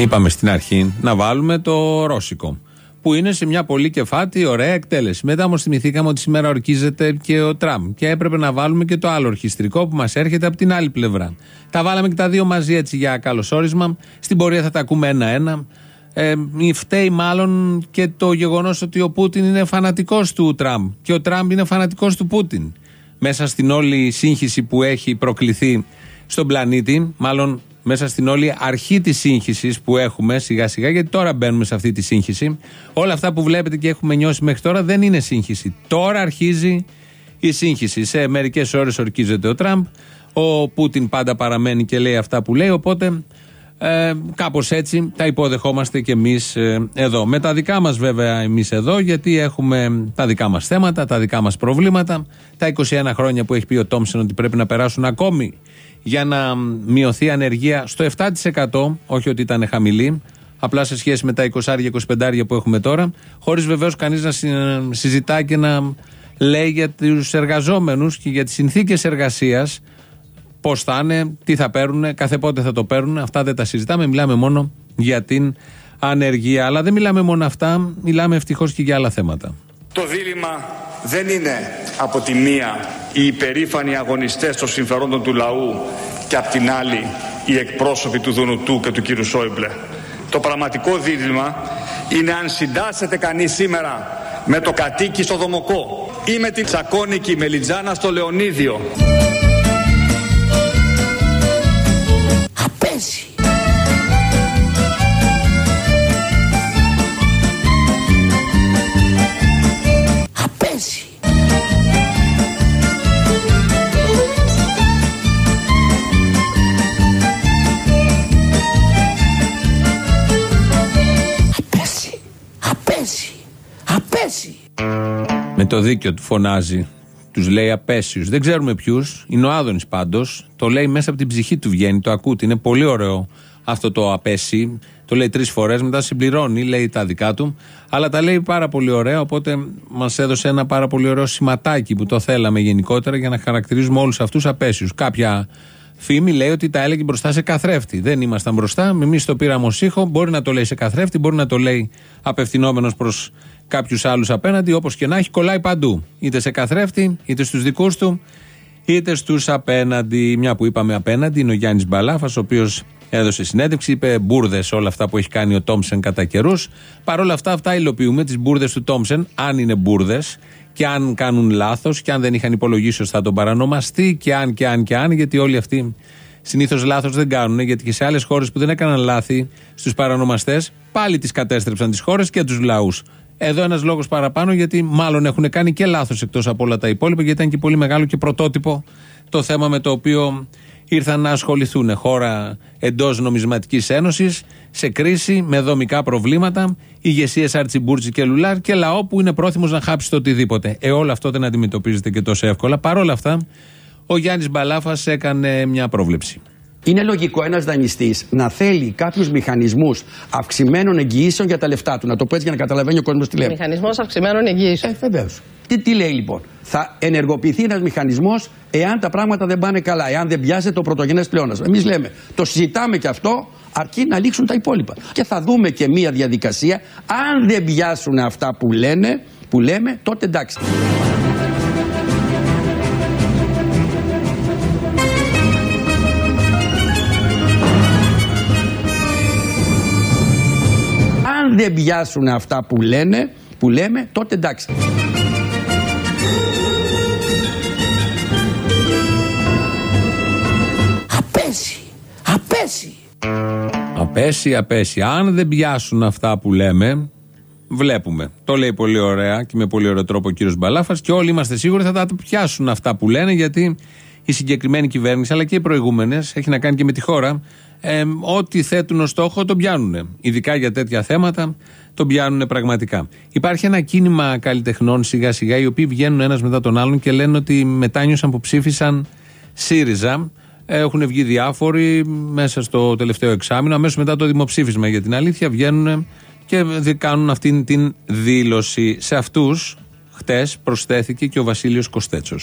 Είπαμε στην αρχή να βάλουμε το ρώσικο. Που είναι σε μια πολύ κεφάτη, ωραία εκτέλεση. Μετά όμως θυμηθήκαμε ότι σήμερα ορκίζεται και ο Τραμπ. Και έπρεπε να βάλουμε και το άλλο ορχιστρικό που μας έρχεται από την άλλη πλευρά. Τα βάλαμε και τα δύο μαζί έτσι για καλωσόρισμα. Στην πορεία θα τα ακούμε ένα-ένα. Ε, φταίει μάλλον και το γεγονός ότι ο Πούτιν είναι φανατικός του Τραμπ. Και ο Τραμπ είναι φανατικός του Πούτιν. Μέσα στην όλη σύγχυση που έχει προκληθεί στον πλανήτη, μάλλον μέσα στην όλη αρχή της σύγχυσης που έχουμε σιγά σιγά, γιατί τώρα μπαίνουμε σε αυτή τη σύγχυση. Όλα αυτά που βλέπετε και έχουμε νιώσει μέχρι τώρα δεν είναι σύγχυση. Τώρα αρχίζει η σύγχυση. Σε μερικές ώρες ορκίζεται ο Τραμπ. Ο Πούτιν πάντα παραμένει και λέει αυτά που λέει. Οπότε ε, κάπως έτσι τα υποδεχόμαστε κι εμείς ε, εδώ. Με τα δικά μας βέβαια εμείς εδώ, γιατί έχουμε τα δικά μας θέματα, τα δικά μας προβλήματα. Τα 21 χρόνια που έχει πει ο Τόμψεν ότι πρέπει να περάσουν ακόμη για να μειωθεί η ανεργία στο 7%, όχι ότι ήταν χαμηλή, απλά σε σχέση με τα 20-25 που έχουμε τώρα, χωρίς βεβαίως κανείς να συζητά και να λέει για τους εργαζόμενους και για τις συνθήκες εργασίας, πώς θα είναι, τι θα παίρνουν, κάθε πότε θα το παίρνουν. Αυτά δεν τα συζητάμε, μιλάμε μόνο για την ανεργία. Αλλά δεν μιλάμε μόνο αυτά, μιλάμε ευτυχώς και για άλλα θέματα. Το δίλημα δεν είναι από τη μία οι υπερήφανοι αγωνιστές των συμφερόντων του λαού και από την άλλη οι εκπρόσωποι του Δουνουτού και του κύριου Σόιμπλε. Το πραγματικό δίλημα είναι αν συντάσσεται κανείς σήμερα με το κατοίκι στο Δομοκό ή με την τσακώνικη μελιτζάνα στο Λεωνίδιο. Με το δίκιο του φωνάζει. Τους λέει απέσιους. Δεν ξέρουμε ποιους. Είναι ο Άδωνης πάντως. Το λέει μέσα από την ψυχή του βγαίνει. Το ακούτε. Είναι πολύ ωραίο αυτό το απέσι. Το λέει τρεις φορές. Μετά συμπληρώνει. Λέει τα δικά του. Αλλά τα λέει πάρα πολύ ωραία. Οπότε μας έδωσε ένα πάρα πολύ ωραίο σηματάκι που το θέλαμε γενικότερα για να χαρακτηρίζουμε όλους αυτούς απέσιους. Κάποια φήμη λέει ότι τα έλεγε μπροστά σε καθρέφτη. Δεν ήμασταν μπροστά. Εμείς το πήραμε ως ήχο. Μπορεί να το λέει σε καθρέφτη. Μπορεί να το λέει απευθυνόμενος προς κάποιους άλλους απέναντι, όπως και να έχει, κολλάει παντού. Είτε σε καθρέφτη, είτε στους δικούς του, είτε στους απέναντι. Μια που είπαμε απέναντι είναι ο Γιάννης Μπαλάφας, ο οποίος έδωσε συνέντευξη, είπε μπουρδε όλα αυτά που έχει κάνει ο Τόμσεν κατά καιρούς. Παρ' όλα αυτά, αυτά υλοποιούμε, τις μπουρδε του Τόμσεν, αν είναι μπουρδε και αν κάνουν λάθος και αν δεν είχαν υπολογίσει σωστά τον παρανομαστή και αν και αν και αν, γιατί όλοι αυτοί συνήθως λάθος δεν κάνουν, γιατί και σε άλλες χώρες που δεν έκαναν λάθη στους παρανομαστές, πάλι τις κατέστρεψαν τις χώρες και τους λαούς. Εδώ ένας λόγος παραπάνω, γιατί μάλλον έχουν κάνει και λάθος εκτός από όλα τα υπόλοιπα, γιατί ήταν και πολύ μεγάλο και πρωτότυπο το θέμα με το οποίο ήρθαν να ασχοληθούν. Χώρα εντός νομισματικής ένωσης, σε κρίση, με δομικά προβλήματα, ηγεσίες αρτζιμπούρτζι και λουλάς και λαό που είναι πρόθυμος να χάψει το οτιδήποτε. Ε, όλο αυτό δεν αντιμετωπίζεται και τόσο εύκολα. Παρ' όλα αυτά, ο Γιάννης Μπαλάφας έκανε μια πρόβλεψη. Είναι λογικό ένας δανειστής να θέλει κάποιους μηχανισμούς αυξημένων εγγυήσεων για τα λεφτά του. Να το πω έτσι για να καταλαβαίνει ο κόσμος τι λέει. Μηχανισμός αυξημένων εγγυήσεων. Ε, βεβαίως. Τι, τι λέει λοιπόν; Θα ενεργοποιηθεί ένας μηχανισμός εάν τα πράγματα δεν πάνε καλά, εάν δεν πιάσει το πρωτογενές πλεόνασμα. Εμείς λέμε, το συζητάμε και αυτό, αρκεί να λήξουν τα υπόλοιπα. Και θα δούμε και μία διαδικασία. Αν δεν πιάσουν αυτά που λένε, που λέμε, τότε εντάξει. Δεν πιάσουν αυτά που λένε, που λέμε, τότε εντάξει. Απέσει, απέσει. Απέσει, απέσει. Αν δεν πιάσουν αυτά που λέμε, βλέπουμε. Το λέει πολύ ωραία και με πολύ ωραίο τρόπο ο κύριος Μπαλάφας και όλοι είμαστε σίγουροι θα τα πιάσουν αυτά που λένε γιατί η συγκεκριμένη κυβέρνηση αλλά και οι προηγούμενες έχει να κάνει και με τη χώρα ε, ό,τι θέτουν ως στόχο τον πιάνουν. Ειδικά για τέτοια θέματα τον πιάνουν πραγματικά. Υπάρχει ένα κίνημα καλλιτεχνών σιγά σιγά οι οποίοι βγαίνουν ένας μετά τον άλλον και λένε ότι μετάνιωσαν που ψήφισαν ΣΥΡΙΖΑ. Έχουν βγει διάφοροι μέσα στο τελευταίο εξάμεινο, αμέσως μετά το δημοψήφισμα για την αλήθεια βγαίνουν και κάνουν αυτήν την δήλωση. Σε αυτούς, χτες προσθέθηκε και ο Βασίλειος Κοστέτσο.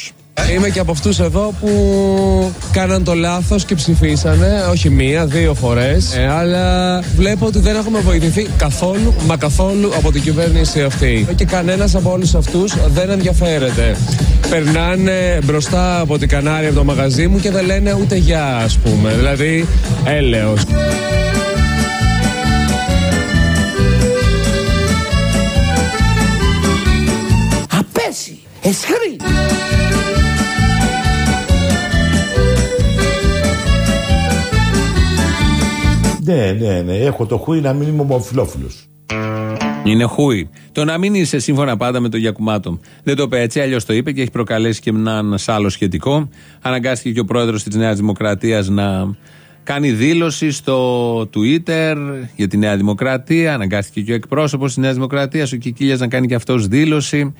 Είμαι και από αυτούς εδώ που κάναν το λάθος και ψηφίσανε, όχι μία, δύο φορές. Ε, αλλά βλέπω ότι δεν έχουμε βοηθηθεί καθόλου, μα καθόλου από την κυβέρνηση αυτή. Και κανένας από όλους αυτούς δεν ενδιαφέρεται. Περνάνε μπροστά από την Κανάρια από το μαγαζί μου και δεν λένε ούτε γεια, ας πούμε. Δηλαδή, έλεος. Εσχρή. Ναι, ναι, ναι. Έχω το χούι να μην είμαι ομοφυλόφιλος. Είναι χούι. Το να μην είσαι σύμφωνα πάντα με το Γιακουμάτο. Δεν το είπε έτσι, αλλιώς το είπε και έχει προκαλέσει και έναν άλλο σχετικό. Αναγκάστηκε και ο πρόεδρος της Νέας Δημοκρατίας να κάνει δήλωση στο Twitter για τη Νέα Δημοκρατία. Αναγκάστηκε και ο εκπρόσωπος της Νέας Δημοκρατίας, ο Κικίλιας, να κάνει και αυτός δήλωση.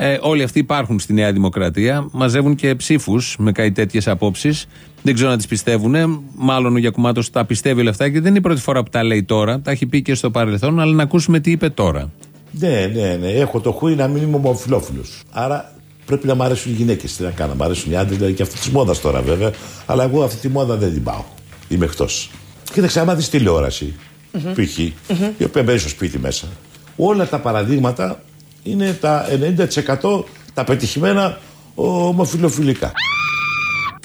Ε, όλοι αυτοί υπάρχουν στη Νέα Δημοκρατία. Μαζεύουν και ψήφους με κάτι τέτοιες απόψεις. Δεν ξέρω να τις πιστεύουν. Μάλλον ο Γιακουμάτος τα πιστεύει όλα αυτά και δεν είναι η πρώτη φορά που τα λέει τώρα. Τα έχει πει και στο παρελθόν, αλλά να ακούσουμε τι είπε τώρα. Ναι, ναι, ναι. Έχω το χούι να μην είμαι ομοφυλόφιλος. Άρα πρέπει να μ' αρέσουν οι γυναίκες. Τι να κάνω, μ' αρέσουν οι άντρες, δηλαδή και αυτή της μόδας τώρα βέβαια. Αλλά εγώ αυτή τη μόδα δεν την πάω. Είμαι εκτός. Κοίταξε, άμα δεις τηλεόραση, mm-hmm. π.χ., mm-hmm. η οποία μπαίνει στο σπίτι μέσα, όλα τα παραδείγματα είναι τα 90% τα πετυχημένα ομοφιλοφιλικά.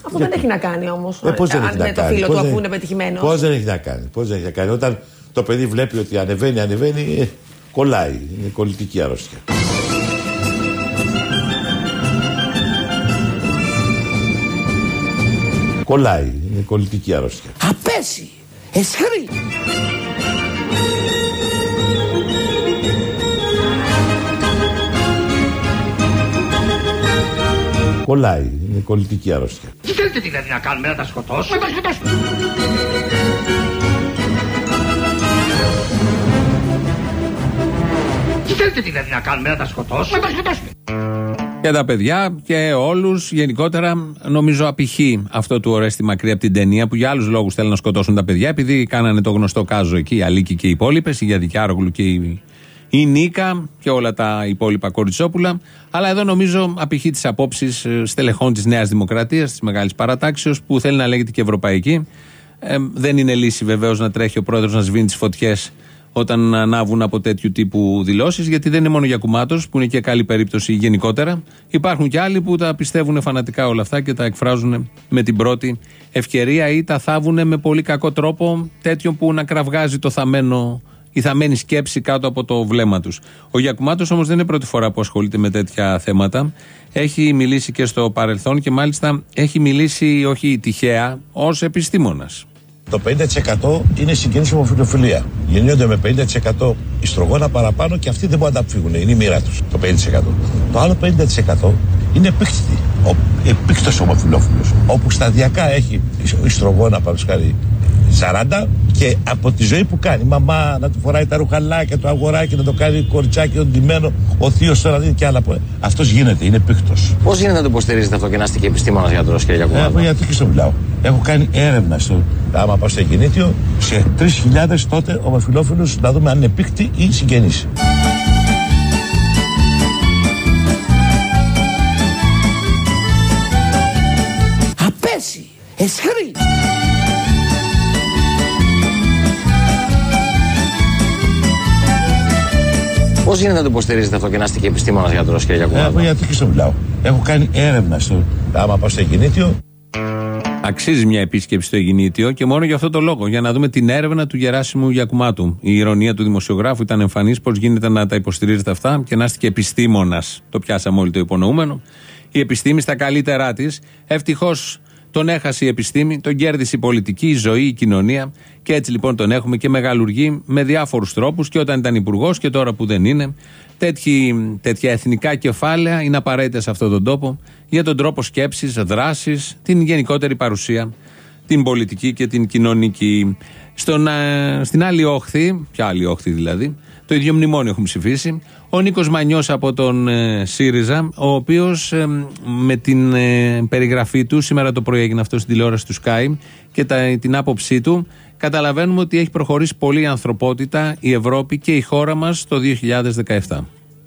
Αυτό δεν έχει να κάνει όμως. Ε, πώς δεν έχει να με το κάνει. φίλο Πώς του δεν- αφού είναι πετυχημένο. Πώς δεν έχει να κάνει. Πώς δεν έχει να κάνει. Όταν το παιδί βλέπει ότι ανεβαίνει, ανεβαίνει, ε, κολλάει. Είναι κολλητική αρρώστια. Κολλάει. Είναι κολλητική αρρώστια. Απέσει, εσχρή. Κολλάει. Είναι κολλητική αρρώστια. Τι θέλετε δηλαδή να κάνουμε, να τα σκοτώσουμε. Να τα σκοτώσουμε. Τι θέλετε δηλαδή να κάνουμε, να τα σκοτώσουμε. Να τα σκοτώσουμε. Και τα παιδιά και όλους γενικότερα νομίζω απηχεί αυτό του Ορέστη Μακρύ από την ταινία που για άλλους λόγους θέλουν να σκοτώσουν τα παιδιά επειδή κάνανε το γνωστό κάζο εκεί, η Αλίκη και οι υπόλοιπες, η Γιαδικιάρογλου και η, η Νίκα και όλα τα υπόλοιπα κοριτσόπουλα. Αλλά εδώ νομίζω απηχεί τις απόψεις στελεχών της Νέας Δημοκρατίας, της μεγάλης παρατάξεως που θέλει να λέγεται και ευρωπαϊκή. Ε, δεν είναι λύση βεβαίως να τρέχει ο πρόεδρος να σβήνει τις φωτιές όταν ανάβουν από τέτοιου τύπου δηλώσεις, γιατί δεν είναι μόνο για κουμάτο, που είναι και καλή περίπτωση γενικότερα. Υπάρχουν και άλλοι που τα πιστεύουν φανατικά όλα αυτά και τα εκφράζουν με την πρώτη ευκαιρία ή τα θάβουν με πολύ κακό τρόπο, τέτοιο που να κραυγάζει το θαμένο, η θαμένη σκέψη κάτω από το βλέμμα τους. Ο Γιακουμάτος όμως δεν είναι πρώτη φορά που ασχολείται με τέτοια θέματα. Έχει μιλήσει και στο παρελθόν και μάλιστα έχει μιλήσει όχι τυχαία, ως επιστήμονας. Το 50% είναι συγγενή ομοφιλοφιλία. Γεννιόνται με 50% ιστρογόνα παραπάνω και αυτοί δεν μπορούν να τα αποφύγουν. Είναι η μοίρα τους. Το 50%. Το άλλο 50% είναι επίκτητη. Ο επίκτο ομοφιλόφιλος. Όπου σταδιακά έχει ιστρογόνα παραδείγματος 40 και από τη ζωή που κάνει. Μαμά να του φοράει τα ρουχαλάκια, το αγοράκι, να το κάνει κοριτσάκι, τον ντυμένο. Ο θείος τώρα δίνει και άλλα. Αυτός γίνεται, είναι επίκτο. Πώς γίνεται να το υποστηρίζετε αυτό και να είστε και επιστήμονας γιατρός, κύριε Ε, Γιακουμάτο. εγώ γιατί και στο μιλάω. Έχω κάνει έρευνα στο. Άμα πάω στο Εκινήτιο, σε 3.000 τότε ομοφυλόφιλους να δούμε αν είναι πίκτη ή συγγενή. Απέσει, εσχρή. Πώς γίνεται να το υποστηρίζετε αυτό και να είστε και επιστήμονας γιατρός, κύριε Ε, εγώ Γιακουμάτο. γιατί και στο μιλάω. Έχω κάνει έρευνα στο. Άμα πάω στο Εκινήτιο, Αξίζει μια επίσκεψη στο Εγινήτιο και μόνο για αυτό το λόγο. Για να δούμε την έρευνα του Γεράσιμου Γιακουμάτου. Η ηρωνία του δημοσιογράφου ήταν εμφανής πώς γίνεται να τα υποστηρίζετε αυτά και να είστε και επιστήμονας. Το πιάσαμε όλοι το υπονοούμενο. Η επιστήμη στα καλύτερά της. Ευτυχώς τον έχασε η επιστήμη, τον κέρδισε η πολιτική, η ζωή, η κοινωνία. Και έτσι λοιπόν τον έχουμε και μεγαλουργεί με διάφορους τρόπους και όταν ήταν υπουργός και τώρα που δεν είναι. Τέτοιοι, τέτοια εθνικά κεφάλαια είναι απαραίτητα σε αυτόν τον τόπο για τον τρόπο σκέψης, δράσης, την γενικότερη παρουσία, την πολιτική και την κοινωνική. Στον, ε, στην άλλη όχθη, ποια άλλη όχθη δηλαδή, το ίδιο μνημόνιο έχουν ψηφίσει. Ο Νίκος Μανιός από τον ε, ΣΥΡΙΖΑ, ο οποίος με την ε, περιγραφή του, σήμερα το πρωί έγινε αυτό στην τηλεόραση του Sky και τα, την άποψή του, καταλαβαίνουμε ότι έχει προχωρήσει πολύ η ανθρωπότητα, η Ευρώπη και η χώρα μας το 2017.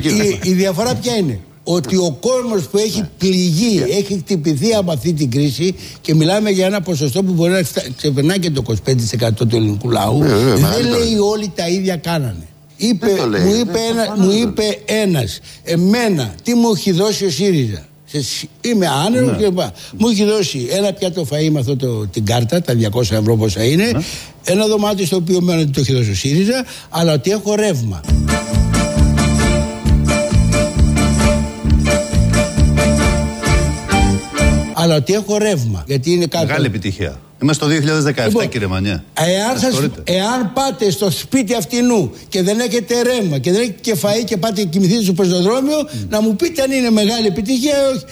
Η, η διαφορά ποια είναι; ότι ο κόσμος που έχει πληγεί, έχει χτυπηθεί από αυτή την κρίση και μιλάμε για ένα ποσοστό που μπορεί να ξε- ξεπερνάει και το 25% του ελληνικού λαού, Ε, βέβαια, δεν μεγαλύτερο. λέει όλοι τα ίδια κάνανε. Είπε, Δεν το λέει, μου, δεν είπε το ένα, προφανώς μου δεν. είπε ένας, εμένα, τι μου έχει δώσει ο ΣΥΡΙΖΑ; Σε σ- Είμαι άνεργο Ναι. και λοιπά. Μου έχει δώσει ένα πιάτο φαΐ με αυτό το, την κάρτα, τα 200 ευρώ πόσα είναι, Ναι. ένα δωμάτιο στο οποίο μένω ότι το έχει δώσει ο ΣΥΡΙΖΑ, αλλά ότι έχω ρεύμα. Αλλά ότι έχω ρεύμα. Γιατί είναι κάτω. Μεγάλη επιτυχία. Είμαστε το 2017, Λοιπόν, κύριε Μανιά. Εάν, σας, Ασχολείται. εάν πάτε στο σπίτι αυτινού και δεν έχετε ρεύμα και δεν έχετε και φαΐ και πάτε και κοιμηθείτε στο πεζοδρόμιο, να μου πείτε αν είναι μεγάλη επιτυχία ή όχι.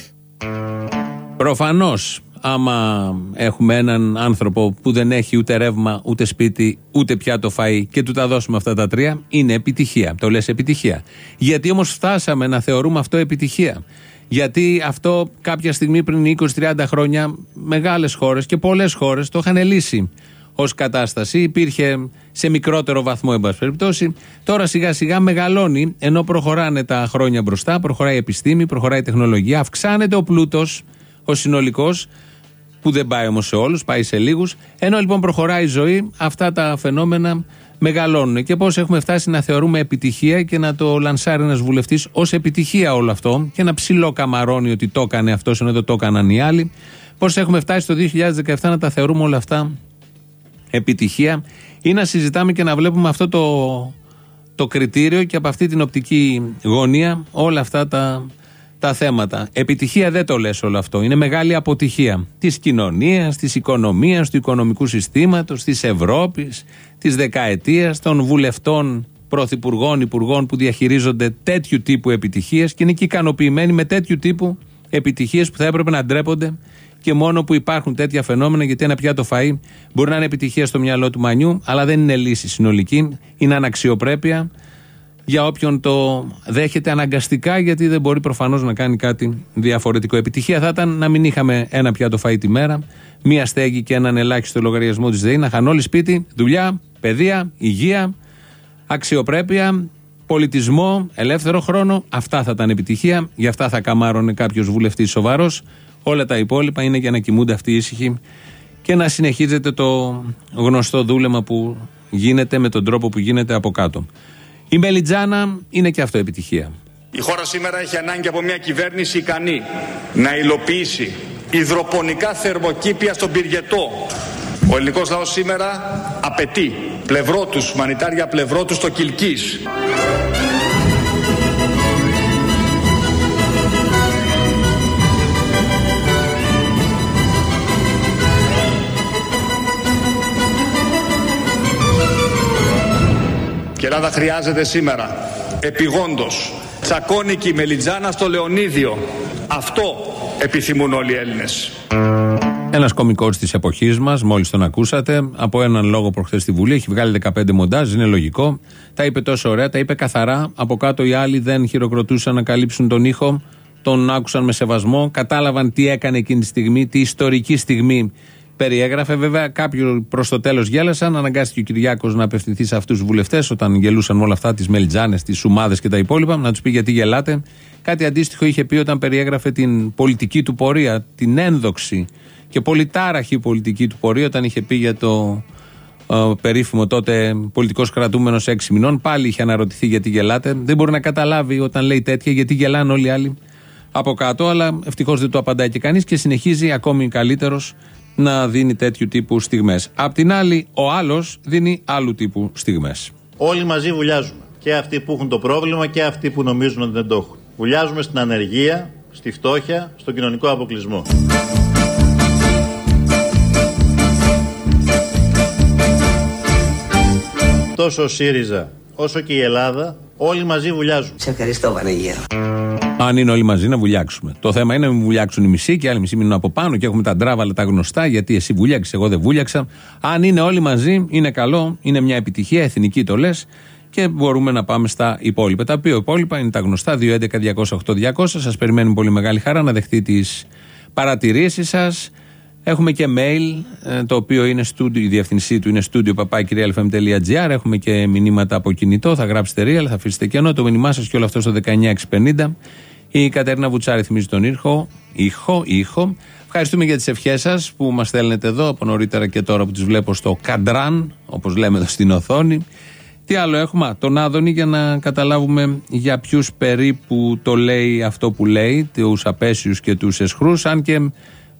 Προφανώς, άμα έχουμε έναν άνθρωπο που δεν έχει ούτε ρεύμα, ούτε σπίτι, ούτε πιάτο φαΐ και του τα δώσουμε αυτά τα τρία, είναι επιτυχία. Το λες επιτυχία. Γιατί όμως φτάσαμε να θεωρούμε αυτό επιτυχία. Γιατί αυτό κάποια στιγμή πριν 20-30 χρόνια μεγάλες χώρες και πολλές χώρες το είχαν λύσει ως κατάσταση. Υπήρχε σε μικρότερο βαθμό, εν πάση περιπτώσει. Τώρα σιγά σιγά μεγαλώνει, ενώ προχωράνε τα χρόνια μπροστά, προχωράει η επιστήμη, προχωράει η τεχνολογία, αυξάνεται ο πλούτος, ο συνολικός, που δεν πάει όμως σε όλους, πάει σε λίγους. Ενώ λοιπόν προχωράει η ζωή, αυτά τα φαινόμενα μεγαλώνουν. Και πώς έχουμε φτάσει να θεωρούμε επιτυχία και να το λανσάρει ένας βουλευτής ως επιτυχία όλο αυτό και να ψηλό καμαρώνει ότι το έκανε αυτός ενώ δεν το έκαναν οι άλλοι. Πώς έχουμε φτάσει το 2017 να τα θεωρούμε όλα αυτά επιτυχία ή να συζητάμε και να βλέπουμε αυτό το, το κριτήριο και από αυτή την οπτική γωνία όλα αυτά τα, τα θέματα. Επιτυχία δεν το λες όλο αυτό. Είναι μεγάλη αποτυχία της κοινωνίας, της οικονομίας, του οικονομικού συστήματος, της Ευρώπης, της δεκαετίας, των βουλευτών, πρωθυπουργών, υπουργών που διαχειρίζονται τέτοιου τύπου επιτυχίες και είναι και ικανοποιημένοι με τέτοιου τύπου επιτυχίες που θα έπρεπε να ντρέπονται και μόνο που υπάρχουν τέτοια φαινόμενα, γιατί ένα πιάτο φαΐ μπορεί να είναι επιτυχία στο μυαλό του μανιού, αλλά δεν είναι λύση συνολική, είναι αναξιοπρέπεια για όποιον το δέχεται αναγκαστικά, γιατί δεν μπορεί προφανώς να κάνει κάτι διαφορετικό. Επιτυχία θα ήταν να μην είχαμε ένα πιάτο φαΐ τη μέρα, μία στέγη και έναν ελάχιστο λογαριασμό της ΔΕΗ, να είχαν όλοι σπίτι, δουλειά, παιδεία, υγεία, αξιοπρέπεια, πολιτισμό, ελεύθερο χρόνο. Αυτά θα ήταν επιτυχία. Γι' αυτά θα καμάρωνε κάποιος βουλευτής σοβαρός. Όλα τα υπόλοιπα είναι για να κοιμούνται αυτοί ήσυχοι και να συνεχίζεται το γνωστό δούλεμα που γίνεται με τον τρόπο που γίνεται από κάτω. Η Μελιτζάνα είναι και αυτό επιτυχία. Η χώρα σήμερα έχει ανάγκη από μια κυβέρνηση ικανή να υλοποιήσει υδροπονικά θερμοκήπια στον πυργετό. Ο ελληνικός λαός σήμερα απαιτεί πλευρό τους, μανιτάρια πλευρό τους στο Κιλκής. Ελλάδα χρειάζεται σήμερα επιγόντως τσακώνικη μελιτζάνα στο Λεωνίδιο. Αυτό επιθυμούν όλοι οι Έλληνες. Ένας κωμικός της εποχής μας, μόλις τον ακούσατε, από έναν λόγο προχθές στη Βουλή, έχει βγάλει 15 μοντάζ, είναι λογικό. Τα είπε τόσο ωραία, τα είπε καθαρά. Από κάτω οι άλλοι δεν χειροκροτούσαν να καλύψουν τον ήχο, τον άκουσαν με σεβασμό, κατάλαβαν τι έκανε εκείνη τη στιγμή, τι ιστορική στιγμή περιέγραφε. Βέβαια, κάποιοι προς το τέλος γέλασαν. Αναγκάστηκε ο Κυριάκος να απευθυνθεί σε αυτούς τους βουλευτές όταν γελούσαν με όλα αυτά, τις μελιτζάνες, τις σουμάδες και τα υπόλοιπα, να τους πει γιατί γελάτε. Κάτι αντίστοιχο είχε πει όταν περιέγραφε την πολιτική του πορεία, την ένδοξη και πολυτάραχη πολιτική του πορεία, όταν είχε πει για το ε, περίφημο τότε πολιτικός κρατούμενος 6 μηνών. Πάλι είχε αναρωτηθεί γιατί γελάτε. Δεν μπορεί να καταλάβει όταν λέει τέτοια γιατί γελάνε όλοι οι άλλοι από κάτω, αλλά ευτυχώς δεν το απαντάει και κανείς και συνεχίζει ακόμη καλύτερος να δίνει τέτοιου τύπου στιγμές. Απ' την άλλη, ο άλλος δίνει άλλου τύπου στιγμές. Όλοι μαζί βουλιάζουμε. Και αυτοί που έχουν το πρόβλημα και αυτοί που νομίζουν ότι δεν το έχουν. Βουλιάζουμε στην ανεργία, στη φτώχεια, στον κοινωνικό αποκλεισμό. Τόσο ο ΣΥΡΙΖΑ όσο και η Ελλάδα, όλοι μαζί βουλιάζουν. Σε ευχαριστώ, Βανεγέρο. Αν είναι όλοι μαζί να βουλιάξουμε. Το θέμα είναι να μην βουλιάξουν οι μισοί και οι άλλοι μισοί μείνουν από πάνω και έχουμε τα ντράβαλα τα γνωστά γιατί εσύ βουλιάξες, εγώ δεν βούλιαξα. Αν είναι όλοι μαζί, είναι καλό, είναι μια επιτυχία, εθνική το λες και μπορούμε να πάμε στα υπόλοιπα. Τα οποία υπόλοιπα είναι τα γνωστά 211-208-200. Σας περιμένουμε πολύ μεγάλη χαρά να δεχτεί τις παρατηρήσεις σας. Έχουμε και mail, ε, το οποίο είναι στούντιο, η διευθυνσή του είναι στούντιο παπάκυριαλfm.gr. Έχουμε και μηνύματα από κινητό. Θα γράψετε real, θα αφήσετε κενό. Το μήνυμά σας και όλο αυτό στο 19650. Η Κατερίνα Βουτσάρη θυμίζει τον ήχο. Ήχο, ήχο. Ευχαριστούμε για τις ευχές σας που μας στέλνετε εδώ από νωρίτερα και τώρα που τις βλέπω στο καντράν, όπως λέμε εδώ στην οθόνη. Τι άλλο έχουμε, Α, τον Άδωνη για να καταλάβουμε για ποιους περίπου το λέει αυτό που λέει, τους απέσιους και τους εσχρούς. Αν και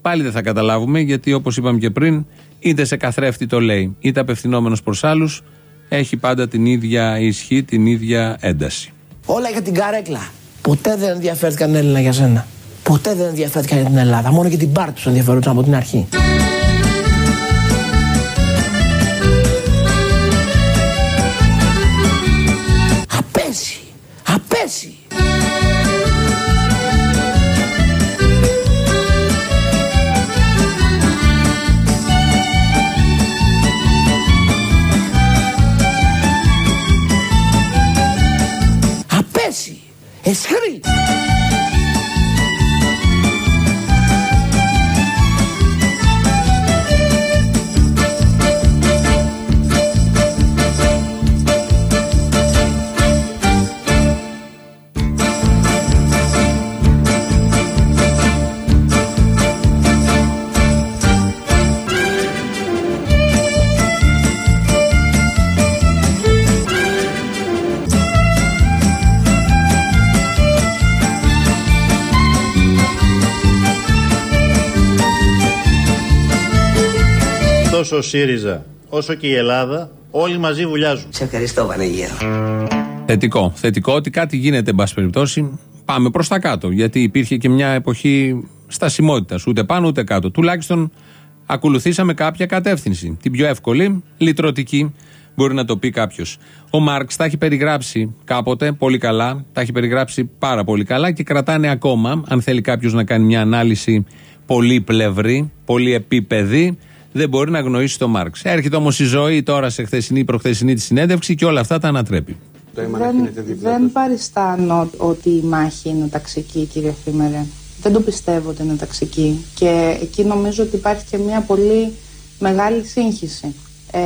πάλι δεν θα καταλάβουμε, γιατί όπως είπαμε και πριν, είτε σε καθρέφτη το λέει, είτε απευθυνόμενος προς άλλους, έχει πάντα την ίδια ισχύ, την ίδια ένταση. Όλα για την καρέκλα. Ποτέ δεν ενδιαφέρθηκαν Έλληνα για σένα. Ποτέ δεν ενδιαφέρθηκαν για την Ελλάδα. Μόνο για την πάρτι τους ενδιαφέρονταν από την αρχή. Απέσει. Εσχρή. Ο ΣΥΡΙΖΑ όσο και η Ελλάδα όλοι μαζί βουλιάζουν. Σε ευχαριστώ Βανεγέρο. Θετικό. Θετικό ότι κάτι γίνεται, εν πάση περιπτώσει. Πάμε προς τα κάτω. Γιατί υπήρχε και μια εποχή στασιμότητας. Ούτε πάνω ούτε κάτω. Τουλάχιστον ακολουθήσαμε κάποια κατεύθυνση. Την πιο εύκολη, λυτρωτική, μπορεί να το πει κάποιος. Ο Μάρξ τα έχει περιγράψει κάποτε πολύ καλά. Τα έχει περιγράψει πάρα πολύ καλά και κρατάνε ακόμα. Αν θέλει κάποιος να κάνει μια ανάλυση πολύ πλευρή, πολύ επίπεδη, δεν μπορεί να γνωρίσει τον Μάρξ. Έρχεται όμως η ζωή τώρα σε χθεσινή ή προχθεσινή τη συνέντευξη και όλα αυτά τα ανατρέπει. Δεν, δεν παριστάνω ότι η μάχη είναι ταξική, κύριε Φήμερε. Δεν το πιστεύω ότι είναι ταξική. Και εκεί νομίζω ότι υπάρχει και μια πολύ μεγάλη σύγχυση. Ε,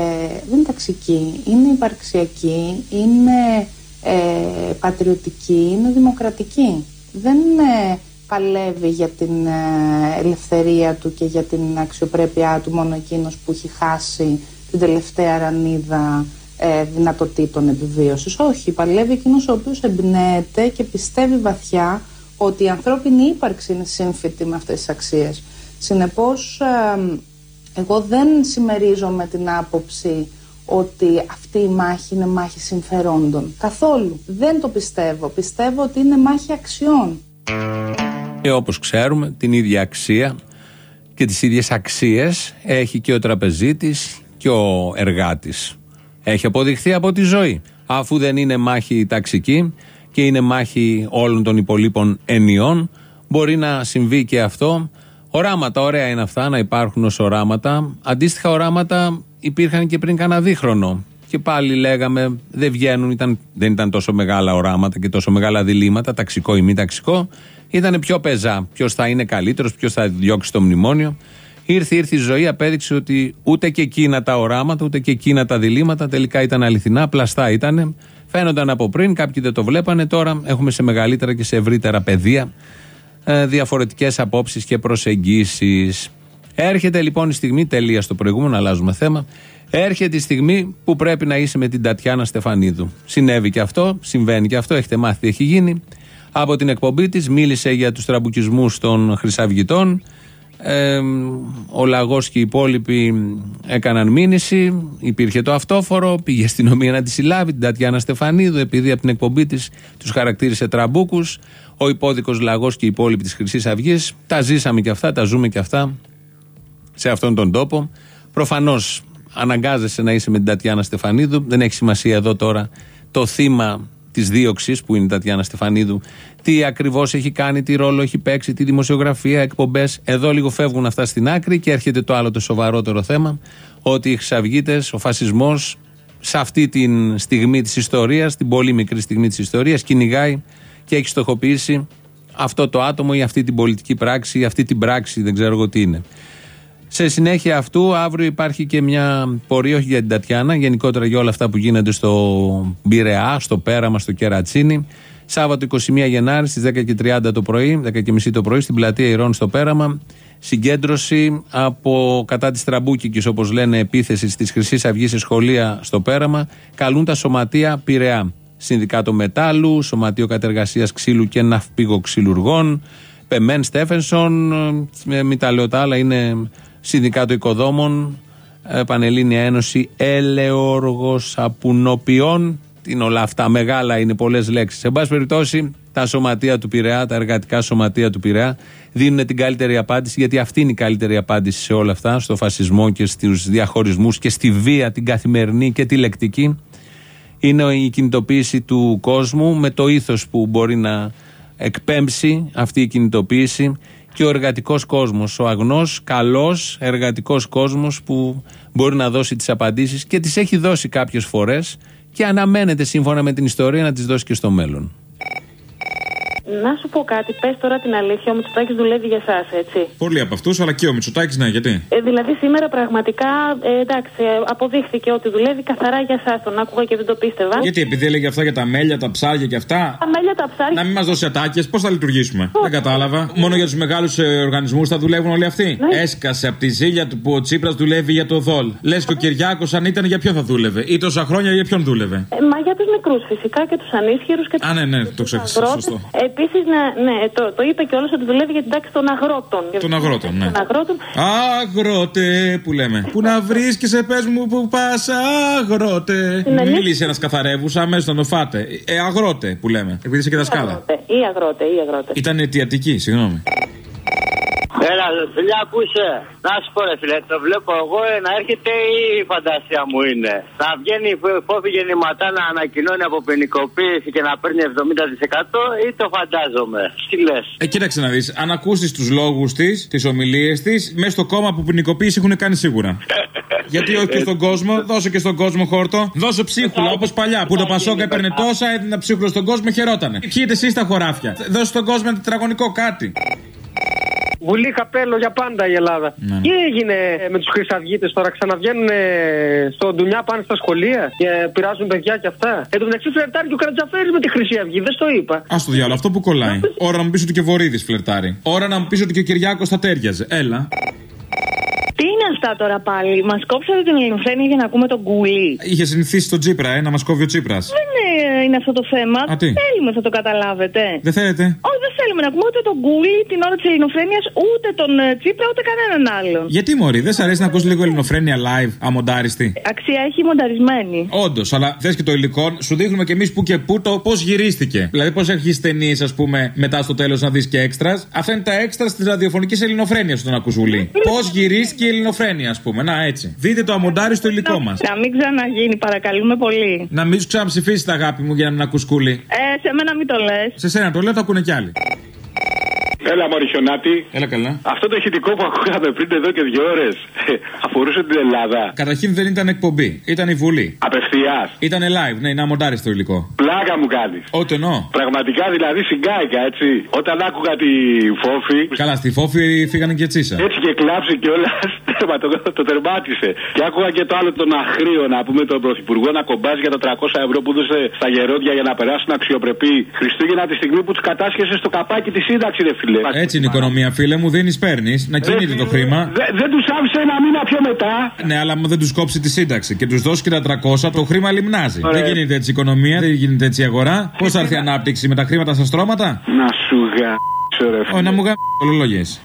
δεν είναι ταξική, είναι υπαρξιακή, είναι ε, πατριωτική, είναι δημοκρατική. Δεν ε, παλεύει για την ε, ελευθερία του και για την αξιοπρέπειά του μόνο εκείνος που έχει χάσει την τελευταία ρανίδα ε, δυνατοτήτων επιβίωσης. Όχι, παλεύει εκείνος ο οποίος εμπνέεται και πιστεύει βαθιά ότι η ανθρώπινη ύπαρξη είναι σύμφυτη με αυτές τις αξίες. Συνεπώς, ε, εγώ δεν συμμερίζομαι την άποψη ότι αυτή η μάχη είναι μάχη συμφερόντων. Καθόλου. Δεν το πιστεύω. Πιστεύω ότι είναι μάχη αξιών. Και όπως ξέρουμε, την ίδια αξία και τις ίδιες αξίες έχει και ο τραπεζίτης και ο εργάτης. Έχει αποδειχθεί από τη ζωή. Αφού δεν είναι μάχη ταξική και είναι μάχη όλων των υπολείπων ενιών, μπορεί να συμβεί και αυτό. Οράματα, ωραία είναι αυτά να υπάρχουν ως οράματα. Αντίστοιχα οράματα υπήρχαν και πριν κανένα δίχρονο. Και πάλι λέγαμε δεν βγαίνουν, ήταν, δεν ήταν τόσο μεγάλα οράματα και τόσο μεγάλα διλήμματα, ταξικό ή μη ταξικό. Ήταν πιο πεζά. Ποιος θα είναι καλύτερος, ποιος θα διώξει το μνημόνιο. Ήρθε, ήρθε η ζωή, απέδειξε ότι ούτε και εκείνα τα οράματα, ούτε και εκείνα τα διλήμματα τελικά ήταν αληθινά, πλαστά ήταν. Φαίνονταν από πριν, κάποιοι δεν το βλέπανε. Τώρα έχουμε σε μεγαλύτερα και σε ευρύτερα πεδία ε, διαφορετικές απόψεις και προσεγγίσεις. Έρχεται λοιπόν η στιγμή, τελεία στο προηγούμενο, αλλάζουμε θέμα. Έρχεται η στιγμή που πρέπει να είσαι με την Τατιάνα Στεφανίδου. Συνέβη και αυτό, συμβαίνει και αυτό, έχετε μάθει τι έχει γίνει. Από την εκπομπή της μίλησε για τους τραμπουκισμούς των Χρυσαυγητών. Ε, ο Λαγός και οι υπόλοιποι έκαναν μήνυση. Υπήρχε το αυτόφορο. Πήγε η αστυνομία να τη συλλάβει την Τατιάνα Στεφανίδου, επειδή από την εκπομπή της τους χαρακτήρισε τραμπούκους. Ο υπόδικος Λαγός και οι υπόλοιποι της Χρυσής Αυγής. Τα ζήσαμε και αυτά, τα ζούμε και αυτά σε αυτόν τον τόπο. Προφανώς αναγκάζεσαι να είσαι με την Τατιάνα Στεφανίδου. Δεν έχει σημασία εδώ τώρα το θύμα της δίωξης που είναι η Τατιάνα Στεφανίδου. Τι ακριβώς έχει κάνει, τι ρόλο έχει παίξει, τι δημοσιογραφία, εκπομπές. Εδώ λίγο φεύγουν αυτά στην άκρη και έρχεται το άλλο το σοβαρότερο θέμα. Ότι οι Χρυσαυγίτε, ο φασισμός, σε αυτή τη στιγμή της ιστορίας, την πολύ μικρή στιγμή της ιστορίας, κυνηγάει και έχει στοχοποιήσει αυτό το άτομο ή αυτή την πολιτική πράξη ή αυτή την πράξη, δεν ξέρω εγώ τι είναι. Σε συνέχεια αυτού, αύριο υπάρχει και μια πορεία, όχι για την Τατιάνα, γενικότερα για όλα αυτά που γίνονται στο Μπειραιά, στο Πέραμα, στο Κερατσίνι, Σάββατο 21 Γενάρη στις 10 και 30 το πρωί, 10 και μισή το πρωί, στην πλατεία Ηρών στο Πέραμα. Συγκέντρωση από κατά της Τραμπούκικης, όπως λένε, επίθεση της Χρυσής Αυγής σε σχολεία στο Πέραμα. Καλούν τα σωματεία Πειραιά. Συνδικάτο Μετάλλου, Σωματείο Κατεργασίας Ξύλου και Ναυπηγοξυλουργών, Πεμέν Στέφενσον, ε, μην τα λέω τα άλλα, είναι Συνδικάτο Οικοδόμων, ε, Πανελλήνια Ένωση Ελεοργοσαπουνοποιών. Τι είναι όλα αυτά, μεγάλα είναι πολλές λέξεις. Σε πάση περιπτώσει, τα σωματεία του Πειραιά, τα εργατικά σωματεία του Πειραιά, δίνουν την καλύτερη απάντηση, γιατί αυτή είναι η καλύτερη απάντηση σε όλα αυτά, στο φασισμό και στους διαχωρισμούς και στη βία την καθημερινή και τη λεκτική. Είναι η κινητοποίηση του κόσμου με το ήθος που μπορεί να εκπέμψει αυτή η κινητοποίηση και ο εργατικός κόσμος. Ο αγνός, καλός εργατικός κόσμος που μπορεί να δώσει τις απαντήσεις και τις έχει δώσει κάποιες φορές και αναμένεται σύμφωνα με την ιστορία να τις δώσει και στο μέλλον. Να σου πω κάτι, πες τώρα την αλήθεια, ο Μητσοτάκης δουλεύει για εσάς, έτσι. Πολλοί από αυτούς, αλλά και ο Μητσοτάκης, ναι, γιατί; Ε, δηλαδή σήμερα πραγματικά, ε, εντάξει, ε, αποδείχθηκε ότι δουλεύει καθαρά για εσάς. Τον άκουγα και δεν το πίστευα. Γιατί επειδή έλεγε αυτά για τα μέλια, τα ψάρια και αυτά. Τα μέλια, τα ψάρια. Να μην μας δώσει ατάκες, πώς θα λειτουργήσουμε; Δεν κατάλαβα. Μόνο για τους μεγάλους οργανισμούς θα δουλεύουν όλοι αυτοί; Ναι. Έσκασε από τη ζήλια του που ο Τσίπρας δουλεύει για το ΔΟΛ. Λες και ο Κυριάκος αν ήταν για ποιον θα δούλευε; Ή τόσα χρόνια για ποιον δούλευε; Ε, μα για τους μικρούς φυσικά και τους ανίσχυρους και του Α, ναι, ναι, το ξέχασα. Σωστό. Επίσης, ναι, ναι, το, το είπε κιόλα ότι δουλεύει για την τάξη των αγρότων. Των αγρότων, ναι. Των αγρότων. Αγρότε που λέμε. Που να βρίσκεσαι, πες μου που πας, αγρότε. Ναι, ναι. Μίλησε ένας καθαρεύουσα, αμέσως να το φάτε. Ε, αγρότε που λέμε. Επειδή είσαι και δασκάλα. Ή αγρότε, ή αγρότε. Ήταν αιτιατική, συγγνώμη. Έλα, φιλιά, πού είσαι. Να σου πω, ρε φίλε, το βλέπω εγώ ε, να έρχεται ή η φαντασία μου είναι. Να βγαίνει η φόφη γεννηματά να ανακοινώνει από ποινικοποίηση και να παίρνει 70% ή το φαντάζομαι. Τι λες; Ε, κοίταξε να δεις. Αν ακούσεις τους λόγους της, τις ομιλίες της, μέσα στο κόμμα που ποινικοποίηση έχουν κάνει σίγουρα. Γιατί όχι και στον κόσμο, δώσε και στον κόσμο χόρτο. Δώσε ψίχουλα όπως παλιά που το Πασόκα έπαιρνε τόσα, έδινα ψίχουλα στον κόσμο, χαιρότανε. Πιείτε εσείς τα χωράφια. Δώσε στον κόσμο ένα τετραγωνικό κάτι. Βουλή καπέλο για πάντα η Ελλάδα. Ναι. Τι έγινε με τους Χρυσαυγίτες τώρα, ξαναβγαίνουν στο ντουνιά, πάνε στα σχολεία και πειράζουν παιδιά και αυτά; Εν τω μεταξύ φλερτάρει και ο Κρατζαφέρη με τη Χρυσή Αυγή, δεν στο είπα. Α το διάλογο, αυτό που κολλάει. Ώρα να μου πεις ότι και ο Βορύδης φλερτάρει. Ώρα να μου πεις ότι και ο Κυριάκος θα τέριαζε. Έλα. Τι είναι αυτά τώρα πάλι, μας κόψατε την ελληνοφρένεια για να ακούμε τον κούλι. Είχε συνηθίσει στον Τσίπρα, ε, να μας κόβει ο Τσίπρας. Δεν ε, είναι αυτό το θέμα. Α, τι; Θέλουμε, θα το καταλάβετε. Δεν θέλετε; Όχι, δεν θέλουμε να ακούμε ούτε τον κούλι την ώρα της ελληνοφρένειας, ούτε τον ε, Τσίπρα, ούτε κανέναν άλλον. Γιατί μωρή, δεν σ' αρέσει να ακούς λίγο ελληνοφρένεια live, αμοντάριστη; Αξία έχει μονταρισμένη. Όντως, αλλά θες και το υλικό, σου δείχνουμε και εμείς που και που το πώς γυρίστηκε. Δηλαδή, πώς έχει ταινίες, ας πούμε, μετά στο τέλος να δεις και έξτρα. Αυτά είναι τα έξτρα της ραδιοφωνικής ελληνοφρένειας όταν ακούς βουλή. Πώς γυρίστηκε η ελληνοφρένεια, ας πούμε. Να έτσι. Δείτε το αμοντάριστο υλικό μας. Να μην ξαναγίνει, παρακαλούμε πολύ. Να μην σου ξαναψηφίσει, αγάπη μου, για να μην ακούς κούλι. Ε, σε μένα μην το λες. Σε σένα το λέω, θα ακούνε κι άλλοι. Έλα, Μωρή Χιονάτη. Έλα καλά. Αυτό το ηχητικό που ακούγαμε πριν εδώ και δύο ώρες αφορούσε την Ελλάδα. Καταρχήν δεν ήταν εκπομπή, ήταν η Βουλή. Απευθείας. Ήταν live, ναι, είναι αμοντάριστο υλικό. Πλάκα μου κάνεις. Ό,τι εννοώ. Πραγματικά δηλαδή συγκάικα, έτσι. Όταν άκουγα τη φόφη. Καλά, στη φόφη φύγανε και τσίσα. Έτσι και κλάψε και όλα. το, το τερμάτισε. Και άκουγα και το άλλο τον Αχρίο να πούμε τον Πρωθυπουργό να κομπάζει για τα 300 ευρώ που έδωσε στα γερόντια για να περάσουν αξιοπρεπή Χριστούγεννα τη στιγμή που τους κατάσχεσε στο καπάκι τη σύνταξη, ρε φιλέ. Έτσι είναι η οικονομία, φίλε μου. Δίνει, παίρνει, να κινείται το χρήμα. Δεν δε τους άφησε ένα μήνα πιο μετά. Ναι, αλλά άμα δεν τους κόψει τη σύνταξη και τους δώσει και τα 300, το χρήμα λιμνάζει. Ωραία. Δεν γίνεται έτσι η οικονομία, δεν γίνεται έτσι η αγορά. Πώς θα έρθει η ανάπτυξη με τα χρήματα στα στρώματα; Να σου γάμψω, ρε Όχι, να μου γάμψει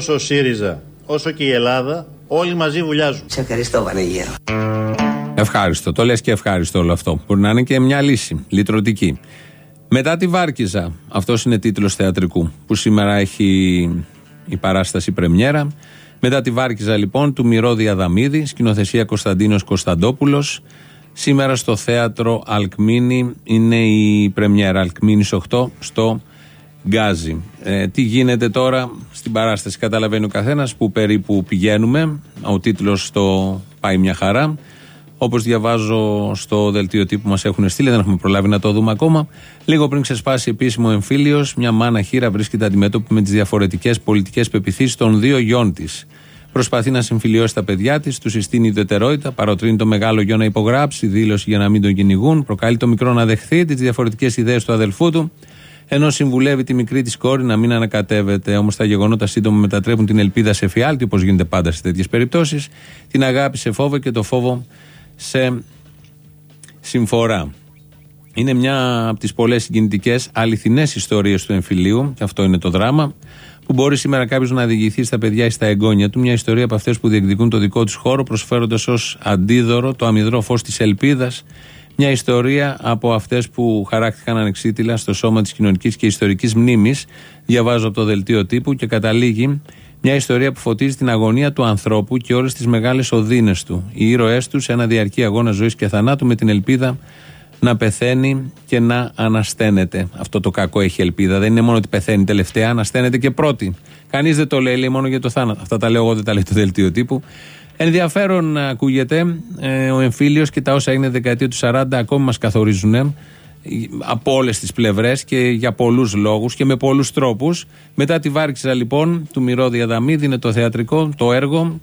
Τόσο ο ΣΥΡΙΖΑ όσο και η Ελλάδα όλοι μαζί βουλιάζουν. Σε ευχαριστώ, Βανεγέρο. Ευχάριστο. Το λες και ευχάριστο όλο αυτό. Μπορεί να είναι και μια λύση λυτρωτική. Μετά τη Βάρκιζα, αυτός είναι τίτλος θεατρικού, που σήμερα έχει η παράσταση πρεμιέρα. Μετά τη Βάρκιζα, λοιπόν, του Μυρόδη Αδαμίδη, σκηνοθεσία Κωνσταντίνος Κωνσταντόπουλος. Σήμερα στο θέατρο Αλκμίνη είναι η πρεμιέρα Αλκμίνη 8 στο γκάζι. Ε, τι γίνεται τώρα στην παράσταση, καταλαβαίνει ο καθένας που περίπου πηγαίνουμε. Ο τίτλος το πάει μια χαρά. Όπως διαβάζω στο δελτίο τύπου μας έχουν στείλει, δεν έχουμε προλάβει να το δούμε ακόμα. Λίγο πριν ξεσπάσει επίσημο εμφύλιος, μια μάνα χείρα βρίσκεται αντιμέτωπη με τις διαφορετικές πολιτικές πεπιθήσεις των δύο γιών της. Προσπαθεί να συμφιλιώσει τα παιδιά της, του συστήνει ιδιαιτερότητα, παροτρύνει το μεγάλο γιο να υπογράψει δήλωση για να μην τον κυνηγούν, προκαλεί το μικρό να δεχθεί τις διαφορετικές ιδέες του αδελφού του, ενώ συμβουλεύει τη μικρή της κόρη να μην ανακατεύεται. Όμως τα γεγονότα σύντομα μετατρέπουν την ελπίδα σε φιάλτη, όπως γίνεται πάντα σε τέτοιες περιπτώσεις, την αγάπη σε φόβο και το φόβο σε συμφορά. Είναι μια από τις πολλές συγκινητικές αληθινές ιστορίες του εμφυλίου, και αυτό είναι το δράμα, που μπορεί σήμερα κάποιος να διηγηθεί στα παιδιά ή στα εγγόνια του. Μια ιστορία από αυτές που διεκδικούν το δικό τους χώρο, προσφέροντας ως αντίδωρο το αμυδρό φως της ελπίδας. Μια ιστορία από αυτές που χαράχτηκαν ανεξίτηλα στο σώμα της κοινωνικής και ιστορικής μνήμης. Διαβάζω από το δελτίο τύπου και καταλήγει μια ιστορία που φωτίζει την αγωνία του ανθρώπου και όλες τις μεγάλες οδύνες του. Οι ήρωές τους σε ένα διαρκή αγώνα ζωής και θανάτου με την ελπίδα να πεθαίνει και να ανασταίνεται. Αυτό το κακό έχει ελπίδα. Δεν είναι μόνο ότι πεθαίνει τελευταία, ανασταίνεται και πρώτη. Κανείς δεν το λέει, λέει μόνο για το θάνατο. Αυτά τα λέω εγώ, δεν τα λέει το δελτίο τύπου. Ενδιαφέρον ακούγεται ε, ο εμφύλιος και τα όσα είναι δεκαετία του 40 ακόμη μας καθορίζουν ε, από όλες τις πλευρές και για πολλούς λόγους και με πολλούς τρόπους. Μετά τη βάρκησα λοιπόν του Μυρόδη Αδαμίδη, είναι το θεατρικό, το έργο.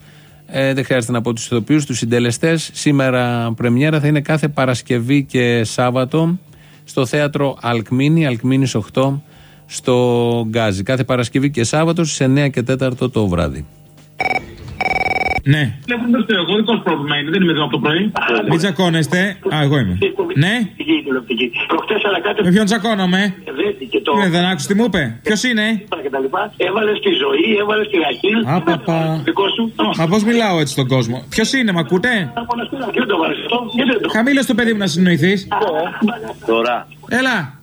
Ε, δεν χρειάζεται να πω τους ηθοποιού, τους συντελεστές. Σήμερα πρεμιέρα θα είναι κάθε Παρασκευή και Σάββατο στο θέατρο Αλκμίνη, Αλκμίνης 8 στο Γκάζι. Κάθε Παρασκευή και Σάββατο στις 9 και 4 το βράδυ. Ναι. Βλέπουν το εγώ δικός πρόβλημα είναι, δεν είμαι εδώ από το πρωί. Μην τσακώνεστε. Α, εγώ είμαι. Ναι. Με ποιον τσακώνομαι; Ναι, δεν άκουσε τι μου είπε. Ποιος είναι; Έβαλε τη ζωή, έβαλε τη ραχή. Α, παπα. Μα πώς μιλάω έτσι στον κόσμο; Ποιος είναι, μ' ακούτε; Χαμήλω το παιδί μου να συνοηθείς. Τώρα. Έλα.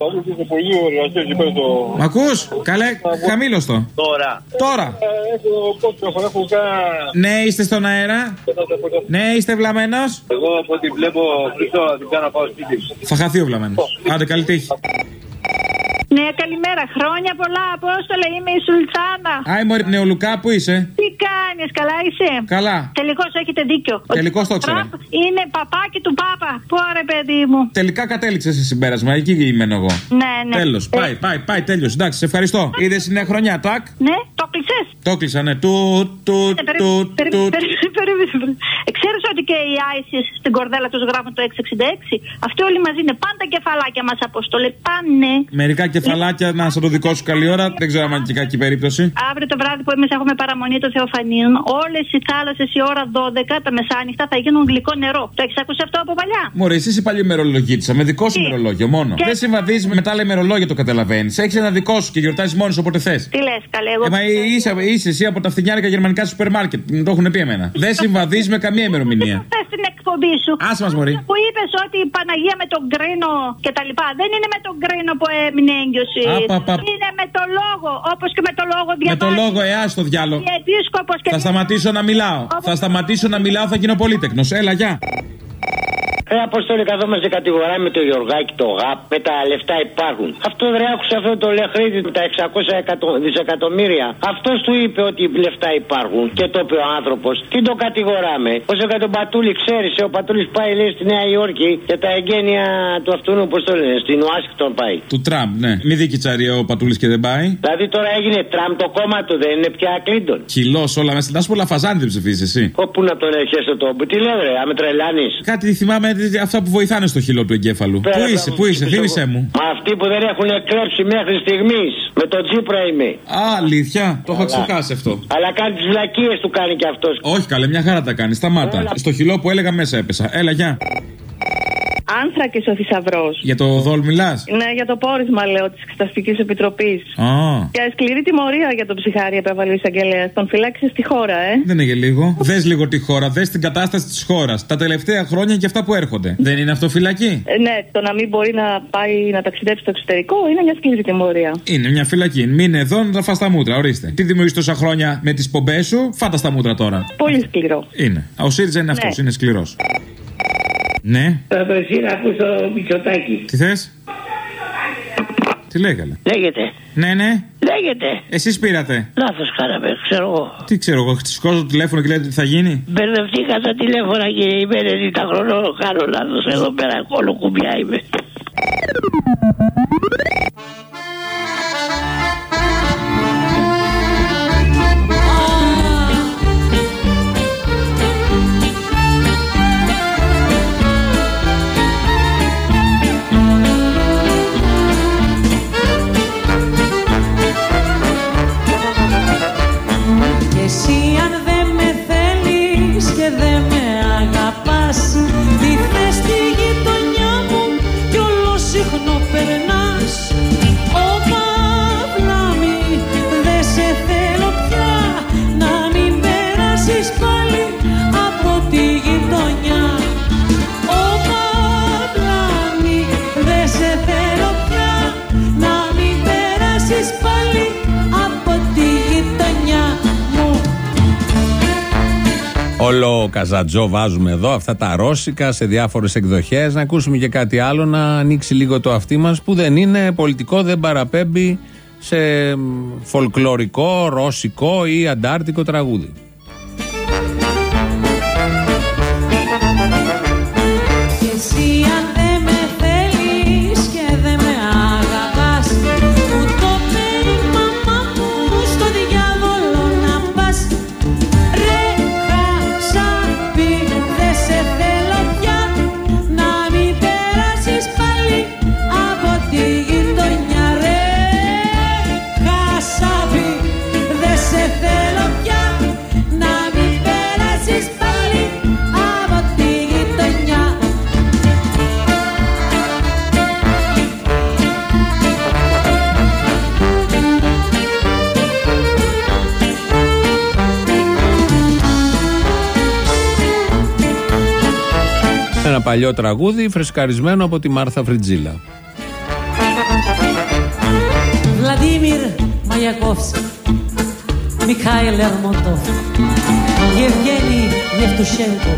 Μ' ακούς; Καλέ, χαμήλωστο. Τώρα. Τώρα. Ναι, είστε στον αέρα. Ναι, είστε βλαμμένος. Εγώ από ό,τι βλέπω, Χρήστο, την κάνω να πάω σπίτι. Θα χαθεί ο βλαμμένος. Άντε, καλή τύχη. Ναι, καλημέρα. Χρόνια πολλά, Απόστολε. Είμαι η Σουλτάνα. Άι, μωρή νεολουκά, πού είσαι; Τι κάνεις, καλά είσαι; Καλά. Τελικώς έχετε δίκιο. Τελικώς το ήξερα. Τραμπ είναι παπάκι του Πάπα. Πόρε, παιδί μου. Τελικά κατέληξε σε συμπέρασμα. Εκεί ημένω εγώ. Ναι, ναι. Τέλος. Ε, Πάει, πάει, πάει, τέλειος. Εντάξει, σε ευχαριστώ. Είδες η νέα χρονιά, τάκ. Ναι, το κλεισέ. Το κλείσα, ναι. Του, του, του, του. Ξέρεις ότι και οι ISIS στην κορδέλα του γράφουν το 666. Αυτοί όλοι μαζί είναι πάντα κεφαλάκια μας, Απόστολε. Πάνε. Μερικά κεφαλάκια να σε το δικό σου καλή ώρα. Δεν ξέρω αν είναι και κακή περίπτωση. Αύριο το βράδυ που εμείς έχουμε παραμονή των Θεοφανίων, όλες οι θάλασσες η ώρα 12 τα μεσάνυχτα θα γίνουν γλυκό νερό. Το έχεις ακούσει αυτό από παλιά; Μωρέ, εσύ είσαι παλιό μερολογίτσα, με δικό σου Τι; μερολόγιο μόνο. Και- Δεν συμβαδίζεις με τα άλλα ημερολόγια, το καταλαβαίνεις. Έχεις ένα δικό σου και γιορτάζεις μόνος όποτε θες. Τι λες, καλέ, εγώ. Ε, μα είσαι, είσαι εσύ από τα φτηνιάρικα γερμανικά σούπερ μάρκετ. Μου το έχουν πει εμένα. Δεν συμβαδίζεις με καμία ημερομηνία. Χθε στην εκπομπή σου. Άσε μας, μωρή. Που είπες ότι η Παναγία με τον κρίνο και τα λοιπά. Δεν είναι με τον κρίνο που έμεινε έγκυωση. Απα, πα. Είναι με το λόγο. Όπως και με το λόγο Με διαβάζει. το λόγο, εά στο διάλογο. Η επίσκοπος και Θα σταματήσω να μιλάω. Θα σταματήσω να μιλάω, θα γίνω πολύτεκνο. Έλα, γεια. Ε, Αποστόλη, καθόμαστε κατηγοράμε με το Γιωργάκι, το ΓΑΠ, με τα λεφτά υπάρχουν. Αυτό δεν άκουσε αυτό το Λεχρίδη με τα 600 εκατο- δισεκατομμύρια. Αυτός του είπε ότι λεφτά υπάρχουν και το είπε ο άνθρωπος. Τι το κατηγοράμε; Όσο για τον Πατούλη, ξέρει, ο Πατούλης πάει λέει στη Νέα Υόρκη και τα εγγένεια του αυτού, πώς το λένε, στην Ουάσιγκτον πάει. Του Τραμπ, ναι. Μη δίκη τσαρία ο Πατούλης και δεν πάει. Δηλαδή τώρα έγινε Τραμπ το κόμμα του, δεν είναι πια Κλίντον. Χιλό όλα μέσα. Να σου πω λαφαζάνι δεν ψηφίζεις εσύ. Όπου να τον έχει στο τόπο. Τι λέω, ρε, άμε τρελάνεις. Κάτι θυμάμαι ε, αυτά που βοηθάνε στο χείλο του εγκέφαλου. Πέρα, Πού είσαι, μπράβο, πού είσαι, πίσω θύμισε εγώ. μου. Μα αυτοί που δεν έχουν κλέψει μέχρι στιγμής. Με τον Τσίπρα είμαι. Α, αλήθεια. Το έχω Καλά. ξεχάσει αυτό. Αλλά κάνει τις βλακίες του κάνει κι αυτός. Όχι καλέ, μια χαρά τα κάνεις. Σταμάτα. Έλα. Στο χυλό που έλεγα μέσα έπεσα. Έλα, γεια. Άνθρακε ο θησαυρό. Για το δόλ μιλάς; Ναι, για το πόρισμα, λέω, της Εξεταστικής Επιτροπής. Α, Και σκληρή τιμωρία για τον ψυχάρι επέβαλε ο εισαγγελέα. Τον φυλάξεις στη χώρα, ε. δεν είναι λίγο. Δες λίγο τη χώρα, δες την κατάσταση της χώρας. Τα τελευταία χρόνια και αυτά που έρχονται. Δεν είναι αυτό φυλακή. Ε, Ναι, το να μην μπορεί να πάει να ταξιδέψει στο εξωτερικό είναι μια σκληρή τιμωρία. Είναι μια φυλακή. Μείνε εδώ να τα φας τα μούτρα, ορίστε. Τι δημιουργείς τόσα χρόνια με τις πομπές σου, φάτα στα μούτρα τώρα. Πολύ σκληρό. Είναι. Ο ΣΥΡΙΖΑ είναι αυτός, Ναι. είναι σκληρός. Ναι, Θα το εσύ να ακούς το Μητσοτάκι. τι θες; Τι λέγανε. Λέγεται. Ναι, ναι. Λέγεται. Εσείς πήρατε. Λάθος κάναμε, ξέρω εγώ. Τι ξέρω εγώ, σηκώσω το τηλέφωνο και λέτε τι θα γίνει; Μπερδευτήκα τα τηλέφωνα και είμαι 90 χρονών. Κάνω λάθος εδώ πέρα. Όλο κουμπιά είμαι. Καζατζό βάζουμε εδώ, αυτά τα ρώσικα σε διάφορες εκδοχές. Να ακούσουμε και κάτι άλλο, να ανοίξει λίγο το αυτί μας που δεν είναι πολιτικό, δεν παραπέμπει σε μ, φολκλωρικό, ρώσικο ή αντάρτικο τραγούδι. παλιό τραγούδι φρεσκαρισμένο από τη Μάρθα Φριτζίλα. Βλαντίμιρ Μαγιακόφσκι, Μιχάηλ Ερμοντόφ, Γευγένη Γευτουσέγκο,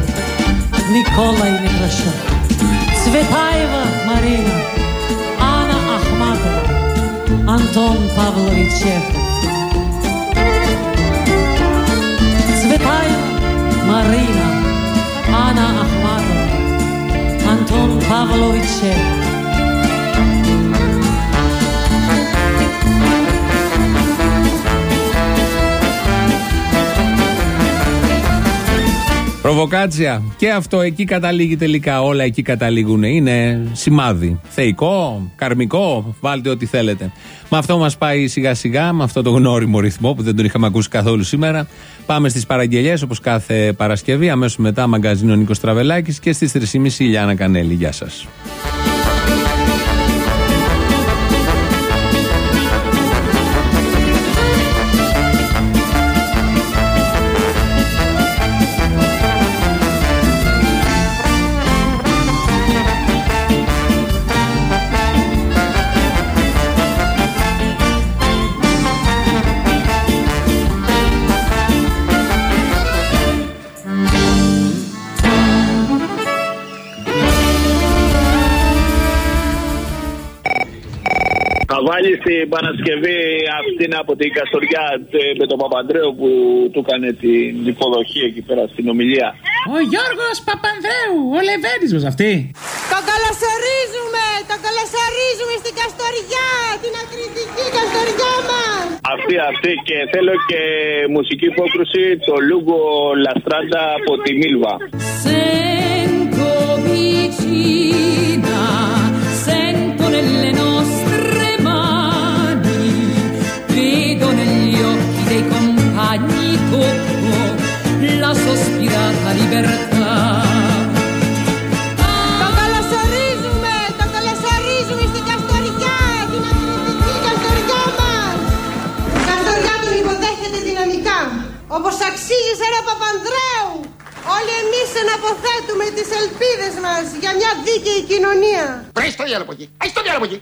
Νικόλα Νεκρασιά, Σβεταϊβα Μαρίνα, Άννα Αχμάτοβα, Αντών Παύλοβιτσέχο. Σβεταϊβα Μαρίνα, Άννα Anton Προβοκάτσια. Και αυτό εκεί καταλήγει τελικά. Όλα εκεί καταλήγουν. Είναι σημάδι. Θεϊκό, καρμικό, βάλτε ό,τι θέλετε. Με αυτό μας πάει σιγά σιγά, με αυτό το γνώριμο ρυθμό που δεν τον είχαμε ακούσει καθόλου σήμερα. Πάμε στις παραγγελίε όπως κάθε Παρασκευή. Αμέσως μετά μαγκαζίνο Νίκος Τραβελάκης και στις 3.30 η Λιάνα Κανέλη. Γεια σας. Θα βάλει την Παρασκευή αυτήν από την Καστοριά τε, με τον Παπαντρέο που του έκανε την υποδοχή εκεί πέρα στην ομιλία. Ο Γιώργος Παπανδρέου, ο Λεβέντης μας αυτή. Το καλωσορίζουμε! Το καλωσορίζουμε στην Καστοριά! Την ακριτική Καστοριά μας! Αυτή, αυτή και θέλω και μουσική υπόκρουση το Λούγκο Λαστράντα από τη Μίλβα. Sento vedo negli occhi dei compagni tocco la sospirata libertà. Το καλωσορίζουμε! Το καλωσορίζουμε στην Καστοριά! Την ακριτική Καστοριά μας! Η Καστοριά τον υποδέχεται δυναμικά. Όπως αξίζει σε ένα Παπανδρέου! Όλοι εμείς εναποθέτουμε τις ελπίδες μας για μια δίκαιη κοινωνία. Βρες το διάλογο εκεί. Ας το διάλογο εκεί.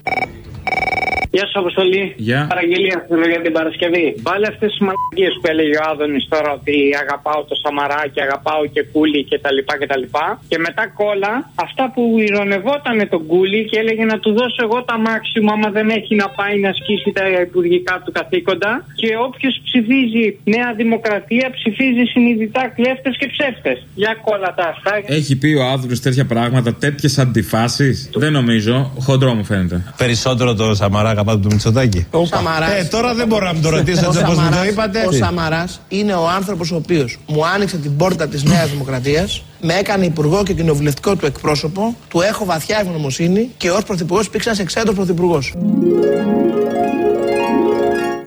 Γεια σου, Αποστολή. Γεια. Παραγγελία θέλω για την Παρασκευή. Βάλε αυτές τις μαλακίες που έλεγε ο Άδωνης τώρα ότι αγαπάω το Σαμαρά και αγαπάω και κούλι κτλ. Και, τα λοιπά και, τα λοιπά. και μετά κόλλα αυτά που ηρωνευόταν τον κούλι και έλεγε να του δώσω εγώ τα μάξιμου άμα δεν έχει να πάει να ασκήσει τα υπουργικά του καθήκοντα. Και όποιος ψηφίζει Νέα Δημοκρατία ψηφίζει συνειδητά κλέφτες και ψεύτες. Για κόλλα τα αυτά. Έχει πει ο Άδωνης τέτοια πράγματα, τέτοιες αντιφάσεις; Δεν νομίζω. Χοντρό μου φαίνεται. Περισσότερο το Σαμαρά αγαπάτε του Μητσοτάκη. Ο Σαμαράς, Ε, τώρα δεν μπορώ να μου το ρωτήσω ο έτσι όπως μου το Σαμαράς- είπατε. Ο Σαμαράς είναι ο άνθρωπος ο οποίος μου άνοιξε την πόρτα της Νέας Δημοκρατίας, με έκανε υπουργό και κοινοβουλευτικό του εκπρόσωπο, του έχω βαθιά ευγνωμοσύνη και ως πρωθυπουργός υπήρξε ένα εξαίρετο πρωθυπουργός.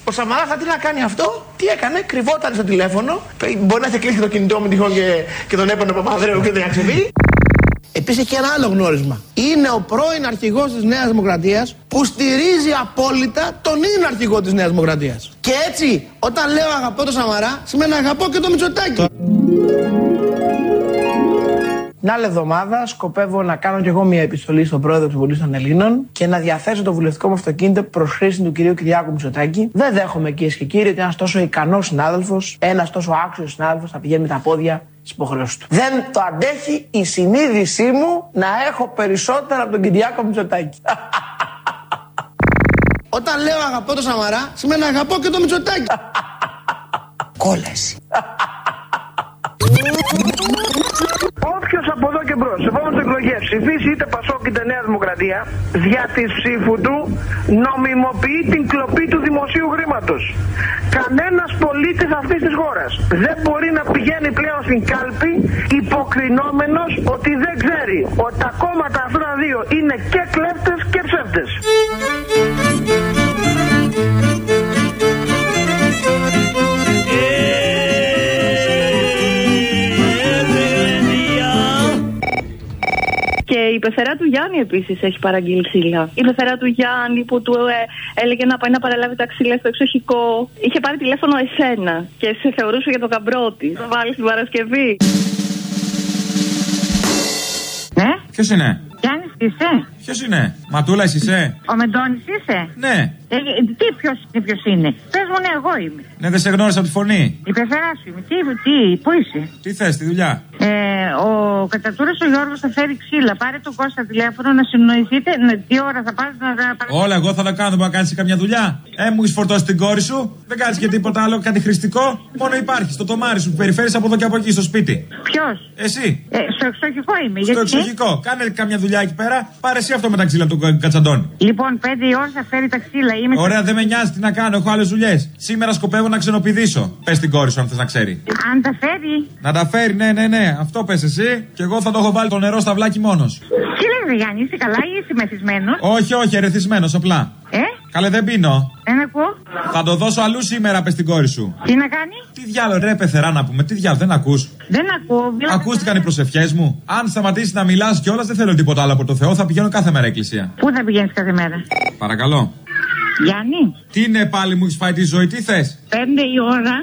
Ο Σαμαράς θα τι να κάνει αυτό, τι έκανε, κρυβόταν στο τηλέφωνο. Μπορεί να έχει κλείσει το κινητό μου τυχόν και, και τον έπαιρνε ο Παπανδρέου και δεν είχε ξεβεί. Επίσης έχει ένα άλλο γνώρισμα. Είναι ο πρώην αρχηγός της Νέας Δημοκρατίας που στηρίζει απόλυτα τον είναι αρχηγό της Νέας Δημοκρατίας. Και έτσι, όταν λέω αγαπώ το Σαμαρά, σημαίνει αγαπώ και το Μητσοτάκι. Την άλλη εβδομάδα σκοπεύω να κάνω κι εγώ μια επιστολή στον πρόεδρο του Βουλής των Ελλήνων και να διαθέσω το βουλευτικό μου αυτοκίνητο προς χρήση του κυρίου Κυριάκου Μητσοτάκη. Δεν δέχομαι κυρίες και κύριοι ότι ένας τόσο ικανός συνάδελφος, ένας τόσο άξιος συνάδελφος θα πηγαίνει με τα πόδια στι υποχρεώσει του. Δεν το αντέχει η συνείδησή μου να έχω περισσότερα από τον Κυριάκο Μητσοτάκη. Όταν λέω αγαπώ το Σαμαρά, σημαίνει αγαπώ και το Μητσοτάκη. Κόλαση. Όποιος από εδώ και μπρος, σε επόμενες εκλογές ψηφίσει είτε Πασόκ είτε Νέα Δημοκρατία, δια της ψήφου του νομιμοποιεί την κλοπή του δημοσίου χρήματος. Κανένας πολίτης αυτής της χώρας δεν μπορεί να πηγαίνει πλέον στην κάλπη υποκρινόμενος ότι δεν ξέρει ότι τα κόμματα αυτά τα δύο είναι και κλέφτες και ψεύτες. Η πεθερά του Γιάννη επίσης έχει παραγγείλει ξύλα. Η πεθερά του Γιάννη που του ε, έλεγε να πάει να παραλάβει τα ξύλα στο εξοχικό. Είχε πάρει τηλέφωνο εσένα και σε θεωρούσε για τον καμπρό της. Θα βάλει την Παρασκευή. Ναι, Ποιος είναι, Γιάννης είσαι; Ποιος είναι, Ματούλας, εσύ είσαι; Ο Μεντώνης είσαι; Ναι, Ε, ε, τι ποιος είναι, ποιος είναι; Πες μου, ναι, εγώ είμαι. ναι, δεν σε γνώρισα από τη φωνή. Η πεθεράς σου είμαι. Τι, τι, πού είσαι; Τι θες, τη δουλειά; Ε, ο Κατατούρα ο Γιώργος θα φέρει ξύλα. Πάρε τον Κώστα τηλέφωνο να συνοηθείτε. Ναι, τι ώρα θα πάρεις να τα παρα- Όλα εγώ θα τα κάνω, δεν μπορεί να κάνεις καμιά δουλειά. Ε, μου έχεις φορτώσει την κόρη σου, δεν κάνεις και τίποτα άλλο, κάτι χρηστικό. Μόνο υπάρχει στο τομάρι σου που περιφέρεις από εδώ και από εκεί στο σπίτι. Ποιος; Εσύ. Ε, στο εξοχικό είμαι. Στο γιατί; εξοχικό. Κάνε καμιά δουλειά εκεί πέρα, πάρε εσύ αυτό με τα ξύλα του κα- κατσαντώνη. Λοιπόν, πέντε η ώρα θα φέρει τα ξύλα. Είμαι στο- Ωραία, δεν με νοιάζει τι να κάνω, έχω άλλες δουλειές. Σήμερα σκοπεύω να ξενοπηδήσω. Πες την κόρη σου αν θες να ξέρει. Αν τα φέρει. Να τα φέρει, ναι, ναι, ναι. Αυτό πες εσύ. Και εγώ θα το έχω βάλει το νερό στα βλάκι μόνος. Τι λες, Γιάννη, είσαι καλά ή είσαι μεθυσμένος; Όχι, όχι, ερεθισμένος απλά. Ε, Καλέ, δεν πίνω. δεν ακούω. Θα το δώσω αλλού σήμερα, πες την κόρη σου. Τι να κάνει; Τι διάλογο, ρε, πεθερά να πούμε, τι διάλογο, δεν ακούς. Δεν ακούω. Μιλάω- Ακούστηκαν οι προσευχές μου. Αν σταματήσεις να μιλάς κιόλας, δεν θέλω τίποτα άλλο από το Θεό, θα πηγαίνω κάθε μέρα εκκλησία. Πού θα πηγαίνεις κάθε μέρα; Παρακαλώ. Γιάννη, Τι είναι πάλι μου έχεις φάει τη ζωή, τι θες; πέντε η ώρα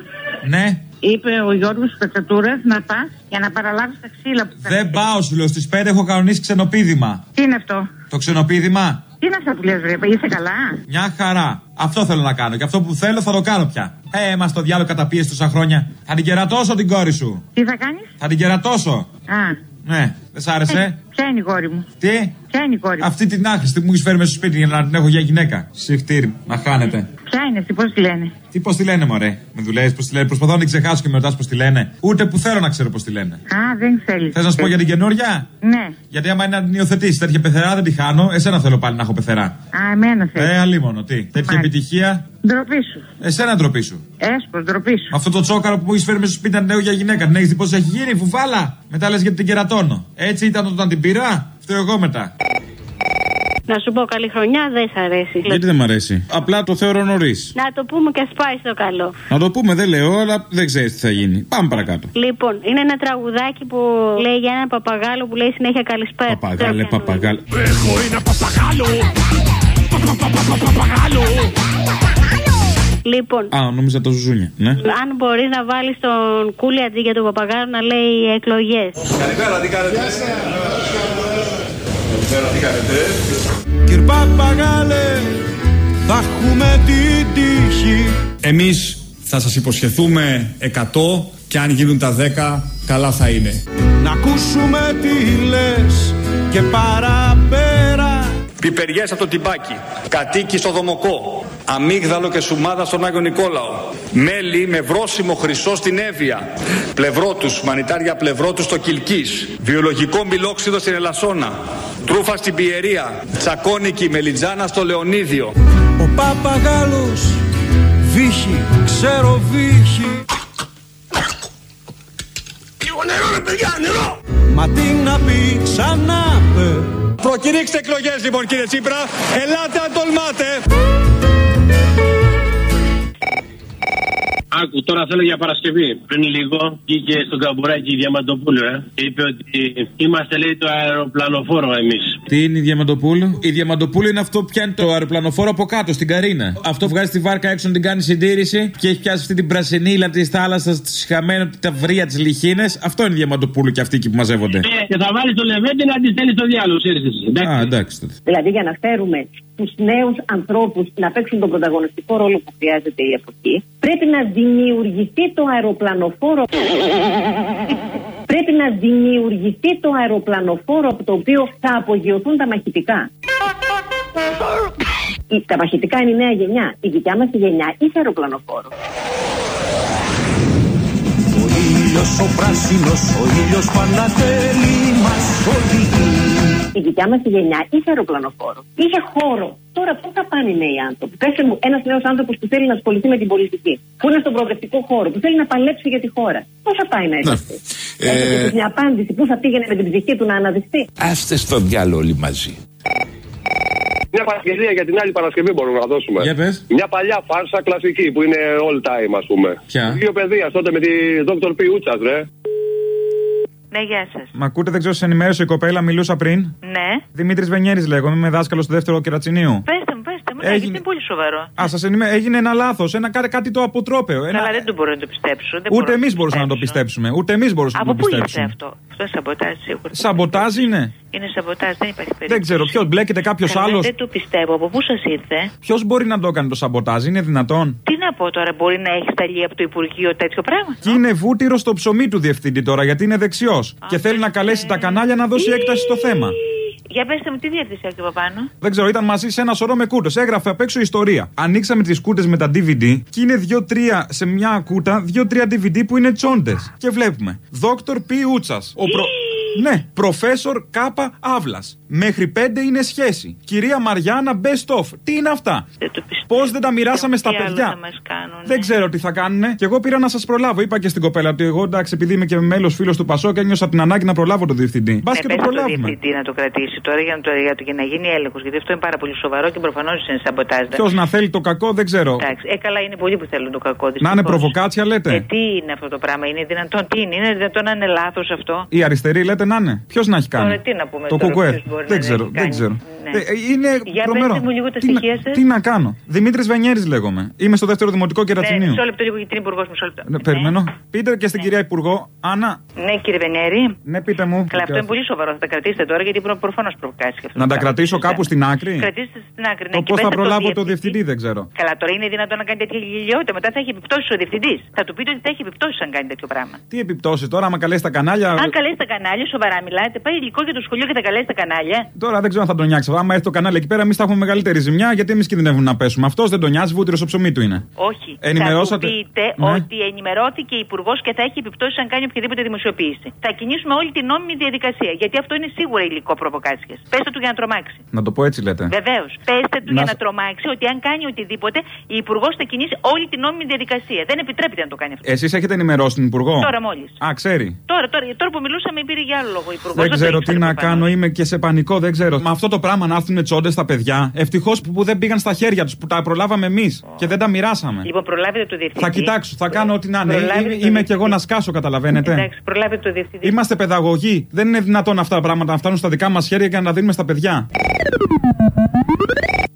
Ναι, είπε ο Γιώργος Πετσατούρας να πας για να παραλάβεις τα ξύλα που θα δεν πάω, σου λέω. Στις 5 έχω κανονίσει ξενοπίδημα. Τι είναι αυτό; Το ξενοπίδημα, Τι είναι αυτά που λες ρε, είσαι καλά; μια χαρά. Αυτό θέλω να κάνω. Και αυτό που θέλω θα το κάνω πια. Ε, μα το διάλογο καταπίεση τόσα χρόνια. Θα την κερατώσω την κόρη σου. Τι θα κάνεις; Θα την κερατώσω. Α, Ναι, δεν σ' άρεσε; ποια είναι η κόρη μου; Τι; Ποια είναι η κόρη μου; Αυτή την άχρηστη που μου έχεις φέρει μέσα στο σπίτι για να την έχω για γυναίκα. Συχτήρι, να χάνετε. Ποια είναι αυτή, πώς τη λένε; Τι πώς τη λένε, Μωρέ; Με δουλεύεις πώς τη λένε; Προσπαθώ να την ξεχάσω και με ρωτάς πώς τη λένε. Ούτε που θέλω να ξέρω πώς τη λένε. Α, δεν θέλεις. Θες να σου πω για την καινούρια; Ναι. Γιατί άμα είναι να την υιοθετήσεις τέτοια πεθερά δεν τη χάνω. Εσένα θέλω πάλι να έχω πεθερά. Α, εμένα θέλεις. Ε, αλίμονο, τι. Τέτοια Μάλιστα. επιτυχία; Ντροπή σου. Εσένα ντροπή σου. Έσπος, ντροπή σου. Αυτό το τσόκαρο που μου έχεις φέρει μέσα στο σπίτι ήταν νέο για γυναίκα. Την έχεις δει πώς έχει γίνει, φουβάλα; Μετά λες γιατί την κερατώνω. Έτσι ήταν όταν την πήρα. Φταίω εγώ μετά. Να σου πω καλή χρονιά δεν σ' αρέσει. Γιατί δεν μ' αρέσει; Απλά το θεωρώ νωρίς. Να το πούμε και ας πάει στο καλό. Να το πούμε, δεν λέω, αλλά δεν ξέρεις τι θα γίνει. Πάμε παρακάτω. Λοιπόν, είναι ένα τραγουδάκι που λέει για ένα παπαγάλο που λέει συνέχεια καλησπέρα. Παπαγάλε, παπαγάλε. Έχω ένα παπαγάλο. Παπαγάλο. Λοιπόν, Α, νόμιζα το ζουζούνια. Ναι. αν μπορείς να βάλεις τον κούλι αντί για τον παπαγάλο να λέει εκλογές. Καλημέρα, τι κάνετε; Καλημέρα, τι κάνετε; Κυρ Παπαγάλε, θα έχουμε την τύχη Εμείς θα σας υποσχεθούμε 100 και αν γίνουν τα 10 καλά θα είναι. να ακούσουμε τι λες και παραπέρα Πιπεριές από το τυμπάκι, κατοίκι στο Δομοκό, αμύγδαλο και σουμάδα στον Άγιο Νικόλαο, μέλι με βρόσιμο χρυσό στην Εύβοια, πλευρό τους, μανιτάρια πλευρό τους στο Κιλκής, βιολογικό μιλόξιδο στην Ελασσόνα, τρούφα στην Πιερία, τσακώνικη μελιτζάνα στο Λεωνίδιο. Ο παπαγάλος βύχει, ξέρω βύχει Λίγο νερό ρε παιδιά, νερό! Μα τι να πει ξανά παι Προκηρύξτε εκλογές λοιπόν κύριε Τσίπρα, ελάτε αν τολμάτε. Άκου, τώρα θέλω για Παρασκευή. Πριν λίγο βγήκε στον καμπουράκι η Διαμαντοπούλου, ε. Και είπε ότι είμαστε, λέει, το αεροπλανοφόρο εμείς. Τι είναι η Διαμαντοπούλου; Η Διαμαντοπούλου είναι αυτό που πιάνει το αεροπλανοφόρο από κάτω στην Καρίνα. Αυτό βγάζει τη βάρκα έξω να την κάνει συντήρηση και έχει πιάσει αυτή την πρασινίλα της θάλασσας, της χαμένη τα βρία τη λιχίνες. Αυτό είναι η Διαμαντοπούλου και αυτοί εκεί που μαζεύονται. Ε, και θα βάλεις το λεβέντι να τη στέλνει στο διάλογο, ξέρεις εσύ. Α, εντάξει τότε. Δηλαδή για να φέρουμε τους νέους ανθρώπους να παίξουν τον πρωταγωνιστικό ρόλο που χρειάζεται η εποχή, πρέπει να δημιουργηθεί το αεροπλανοφόρο. πρέπει να δημιουργηθεί το αεροπλανοφόρο από το οποίο θα απογειωθούν τα μαχητικά. Η- Τα μαχητικά είναι η νέα γενιά. Η δικιά μας γενιά είχε αεροπλανοφόρο. Ο ήλιος ο πράσινος, ο ήλιος πανατέλει μας οδηγεί Η δικιά μας γενιά είχε αεροπλανοφόρο. Είχε χώρο. Τώρα πού θα πάνε οι νέοι άνθρωποι; Πέστε μου, ένας νέος άνθρωπος που θέλει να ασχοληθεί με την πολιτική, που είναι στον προοδευτικό χώρο, που θέλει να παλέψει για τη χώρα. Πώ θα πάει να έρθει. Έχετε εσείς μια απάντηση, πού θα πήγαινε με την ψυχή του να αναδειχθεί; Άστε στο διάλογο όλοι μαζί. Μια παραγγελία για την άλλη Παρασκευή μπορούμε να δώσουμε. Για πες. Μια παλιά φάρσα κλασική που είναι all time, ας πούμε. Ποια; Δύο παιδείας τότε με τη Dr. Πιούτσας, ρε. Ναι, γεια σας. Μα ακούτε, δεν ξέρω, σε ενημέρωσε η κοπέλα, μιλούσα πριν. Ναι. Δημήτρης Βενιέρης λέγομαι, είμαι δάσκαλος του δεύτερου κερατσινίου. Πέστε μου, πέστε μου. Ναι, Έγινε- γιατί είναι πολύ σοβαρό. Α, σας ενημέρω, έγινε ένα λάθος, ένα, κάτι, κάτι το αποτρόπαιο. Ένα... Καλά, δεν το μπορώ να το πιστέψω. Δεν Ούτε μπορώ εμείς το μπορούσαμε να το πιστέψουμε. Ούτε εμείς μπορούσαμε Από να το πού ήρθε πιστέψουμε. αυτό; Αυτό σαμποτάζ σίγουρα. Σαμποτάζ είναι. Είναι σαμποτάζ, δεν υπάρχει περίπτωση. Δεν ξέρω, ποιος μπλέκεται κάποιος Καλά, άλλος. Δεν το πιστεύω. Από πού σας ήρθε; Ποιος μπορεί να το κάνει το σαμποτάζ, είναι δυνατόν; Τι να πω τώρα, μπορεί να έχει σταλεί από το Υπουργείο τέτοιο πράγμα; Και είναι βούτυρο στο ψωμί του διευθυντή τώρα, γιατί είναι δεξιός. Και θέλει να καλέσει τα κανάλια να δώσει έκταση στο θέμα. Για πέστε μου, τι διεύθυνση έχει από πάνω. Δεν ξέρω, ήταν μαζί σε ένα σωρό με κούτε. Έγραφε απ' έξω ιστορία. Ανοίξαμε τις κούτε με τα DVD και είναι δύο-τρία σε μια κούτα, δύο-τρία DVD που είναι τσόντες. Και βλέπουμε. Δόκτωρ Π. Ούτσας. Ο προ... Ναι, προφέσορ Κάπα Αύλας. Μέχρι πέντε είναι σχέση. Κυρία Μαριάννα Best of. Τι είναι αυτά; Πώς δεν τα μοιράσαμε στα Τι άλλο παιδιά; θα μας κάνουν. Δεν ξέρω τι θα κάνουνε. Και εγώ πήρα να σας προλάβω. Είπα και στην κοπέλα ότι εγώ εντάξει, επειδή είμαι και μέλος φίλος του Πασό και ένιωσα την ανάγκη να προλάβω τον διευθυντή. Μπας Ναι, και το πες στο προλάβουμε. διευθυντή να το κρατήσει τώρα για να, το, για, το, για να γίνει έλεγχος. Γιατί αυτό είναι πάρα πολύ σοβαρό και προφανώς είναι σαμποτάζ. Ποιος να θέλει το κακό δεν ξέρω. Εντάξει, ε, καλά είναι πολλοί που θέλουν το κακό. Να είναι δυστυχώς. προβοκάτσια λέτε. Ε, τι είναι αυτό το πράγμα, είναι δυνατόν, τι είναι, είναι δυνατόν να είναι λάθος αυτό; Η αριστερή λέτε να είναι. Ποιος να έχει κάνει; Τώρα τι να πούμε το τώρα, κουκουέ. ποιος μπορεί Δεν να ξέρω, έχει δεν κάνει. ξέρω. Ναι. Ε, είναι Για τρομερό. πέστε μου λίγο τα τι, να, στοιχεία σας. τι να κάνω. Δημήτρης Βενιέρης λέγομαι. Είμαι στο δεύτερο δημοτικό Ναι, κερατσινίου. μισό λεπτό λίγο γιατί είναι υπουργός, μισό λεπτό. Ναι, περιμένω. Πείτε και στην κυρία Υπουργό, Άννα. Ναι, κύριε Βενέρη. Ναι, πείτε μου. Καλά, αυτό είναι πολύ σοβαρό. Θα τα κρατήσετε τώρα γιατί προφανώς προβοκάσει αυτό. Να τα κρατήσω κάπου στην άκρη; Κρατήστε στην άκρη. Το ναι, και πώς θα πέστε προλάβω στο το διευθυντή δεν ξέρω. Καλά, τώρα είναι δυνατόν να κάνει τέτοια γελιότητα. Μετά θα έχει επιπτώσεις ο διευθυντής. Θα του πείτε ότι θα έχει επιπτώσεις αν κάνει τέτοιο πράγμα. Τι επιπτώσεις τώρα, άμα καλέσει τα κανάλια. Αν καλέσει τα κανάλια, σοβαρά μιλάτε, πάει υλικό για το σχολείο και θα καλέσει τα κανάλια. Τώρα δεν ξέρω αν θα τον νιάξει. Άμα έρθει το κανάλι εκεί πέρα, εμείς θα έχουμε μεγαλύτερη ζημιά γιατί εμείς κινδυνεύουμε να πέσουμε. Αυτός δεν τον νοιάζει, βούτυρος στο ψωμί του είναι. Όχι. Ενημερώσατε- Θα του πείτε Ναι. ότι ενημερώθηκε η Υπουργός και θα έχει επιπτώσεις αν κάνει οποιαδήποτε δημοσιοποίηση. Θα κινήσουμε όλη την νόμιμη διαδικασία. Γιατί αυτό είναι σίγουρα υλικό προβοκάσια. Πέστε του για να τρομάξει. Να το πω έτσι λέτε. Βεβαίως. Πέστε του Να για σ- να τρομάξει ότι αν κάνει οτιδήποτε, η Υπουργός θα κινήσει όλη την νόμιμη διαδικασία. Δεν επιτρέπεται να το κάνει αυτό. Εσείς έχετε ενημερώσει την Υπουργό; Τώρα μόλις. Α, ξέρει. Τώρα, τώρα, τώρα που μιλούσαμε πήρε για άλλο λόγο η Υπουργό. Δεν ξέρω τι να κάνω, είμαι και σε πανικό, δεν ξέρω. Με αυτό το πράγμα να έρθουν τσόντες στα παιδιά. Ευτυχώς που, που δεν πήγαν στα χέρια τους, που τα προλάβαμε εμείς και δεν τα μοιράσαμε. Λοιπόν, προλάβετε το διευθυντή. Θα κοιτάξω, θα κάνω ό,τι να είναι. Προλάβετε Είμαι, το είμαι κι εγώ να σκάσω, καταλαβαίνετε. Εντάξει, προλάβετε το διευθυντή. Είμαστε παιδαγωγοί. Δεν είναι δυνατόν αυτά τα πράγματα να φτάνουν στα δικά μας χέρια και να τα δίνουμε στα παιδιά.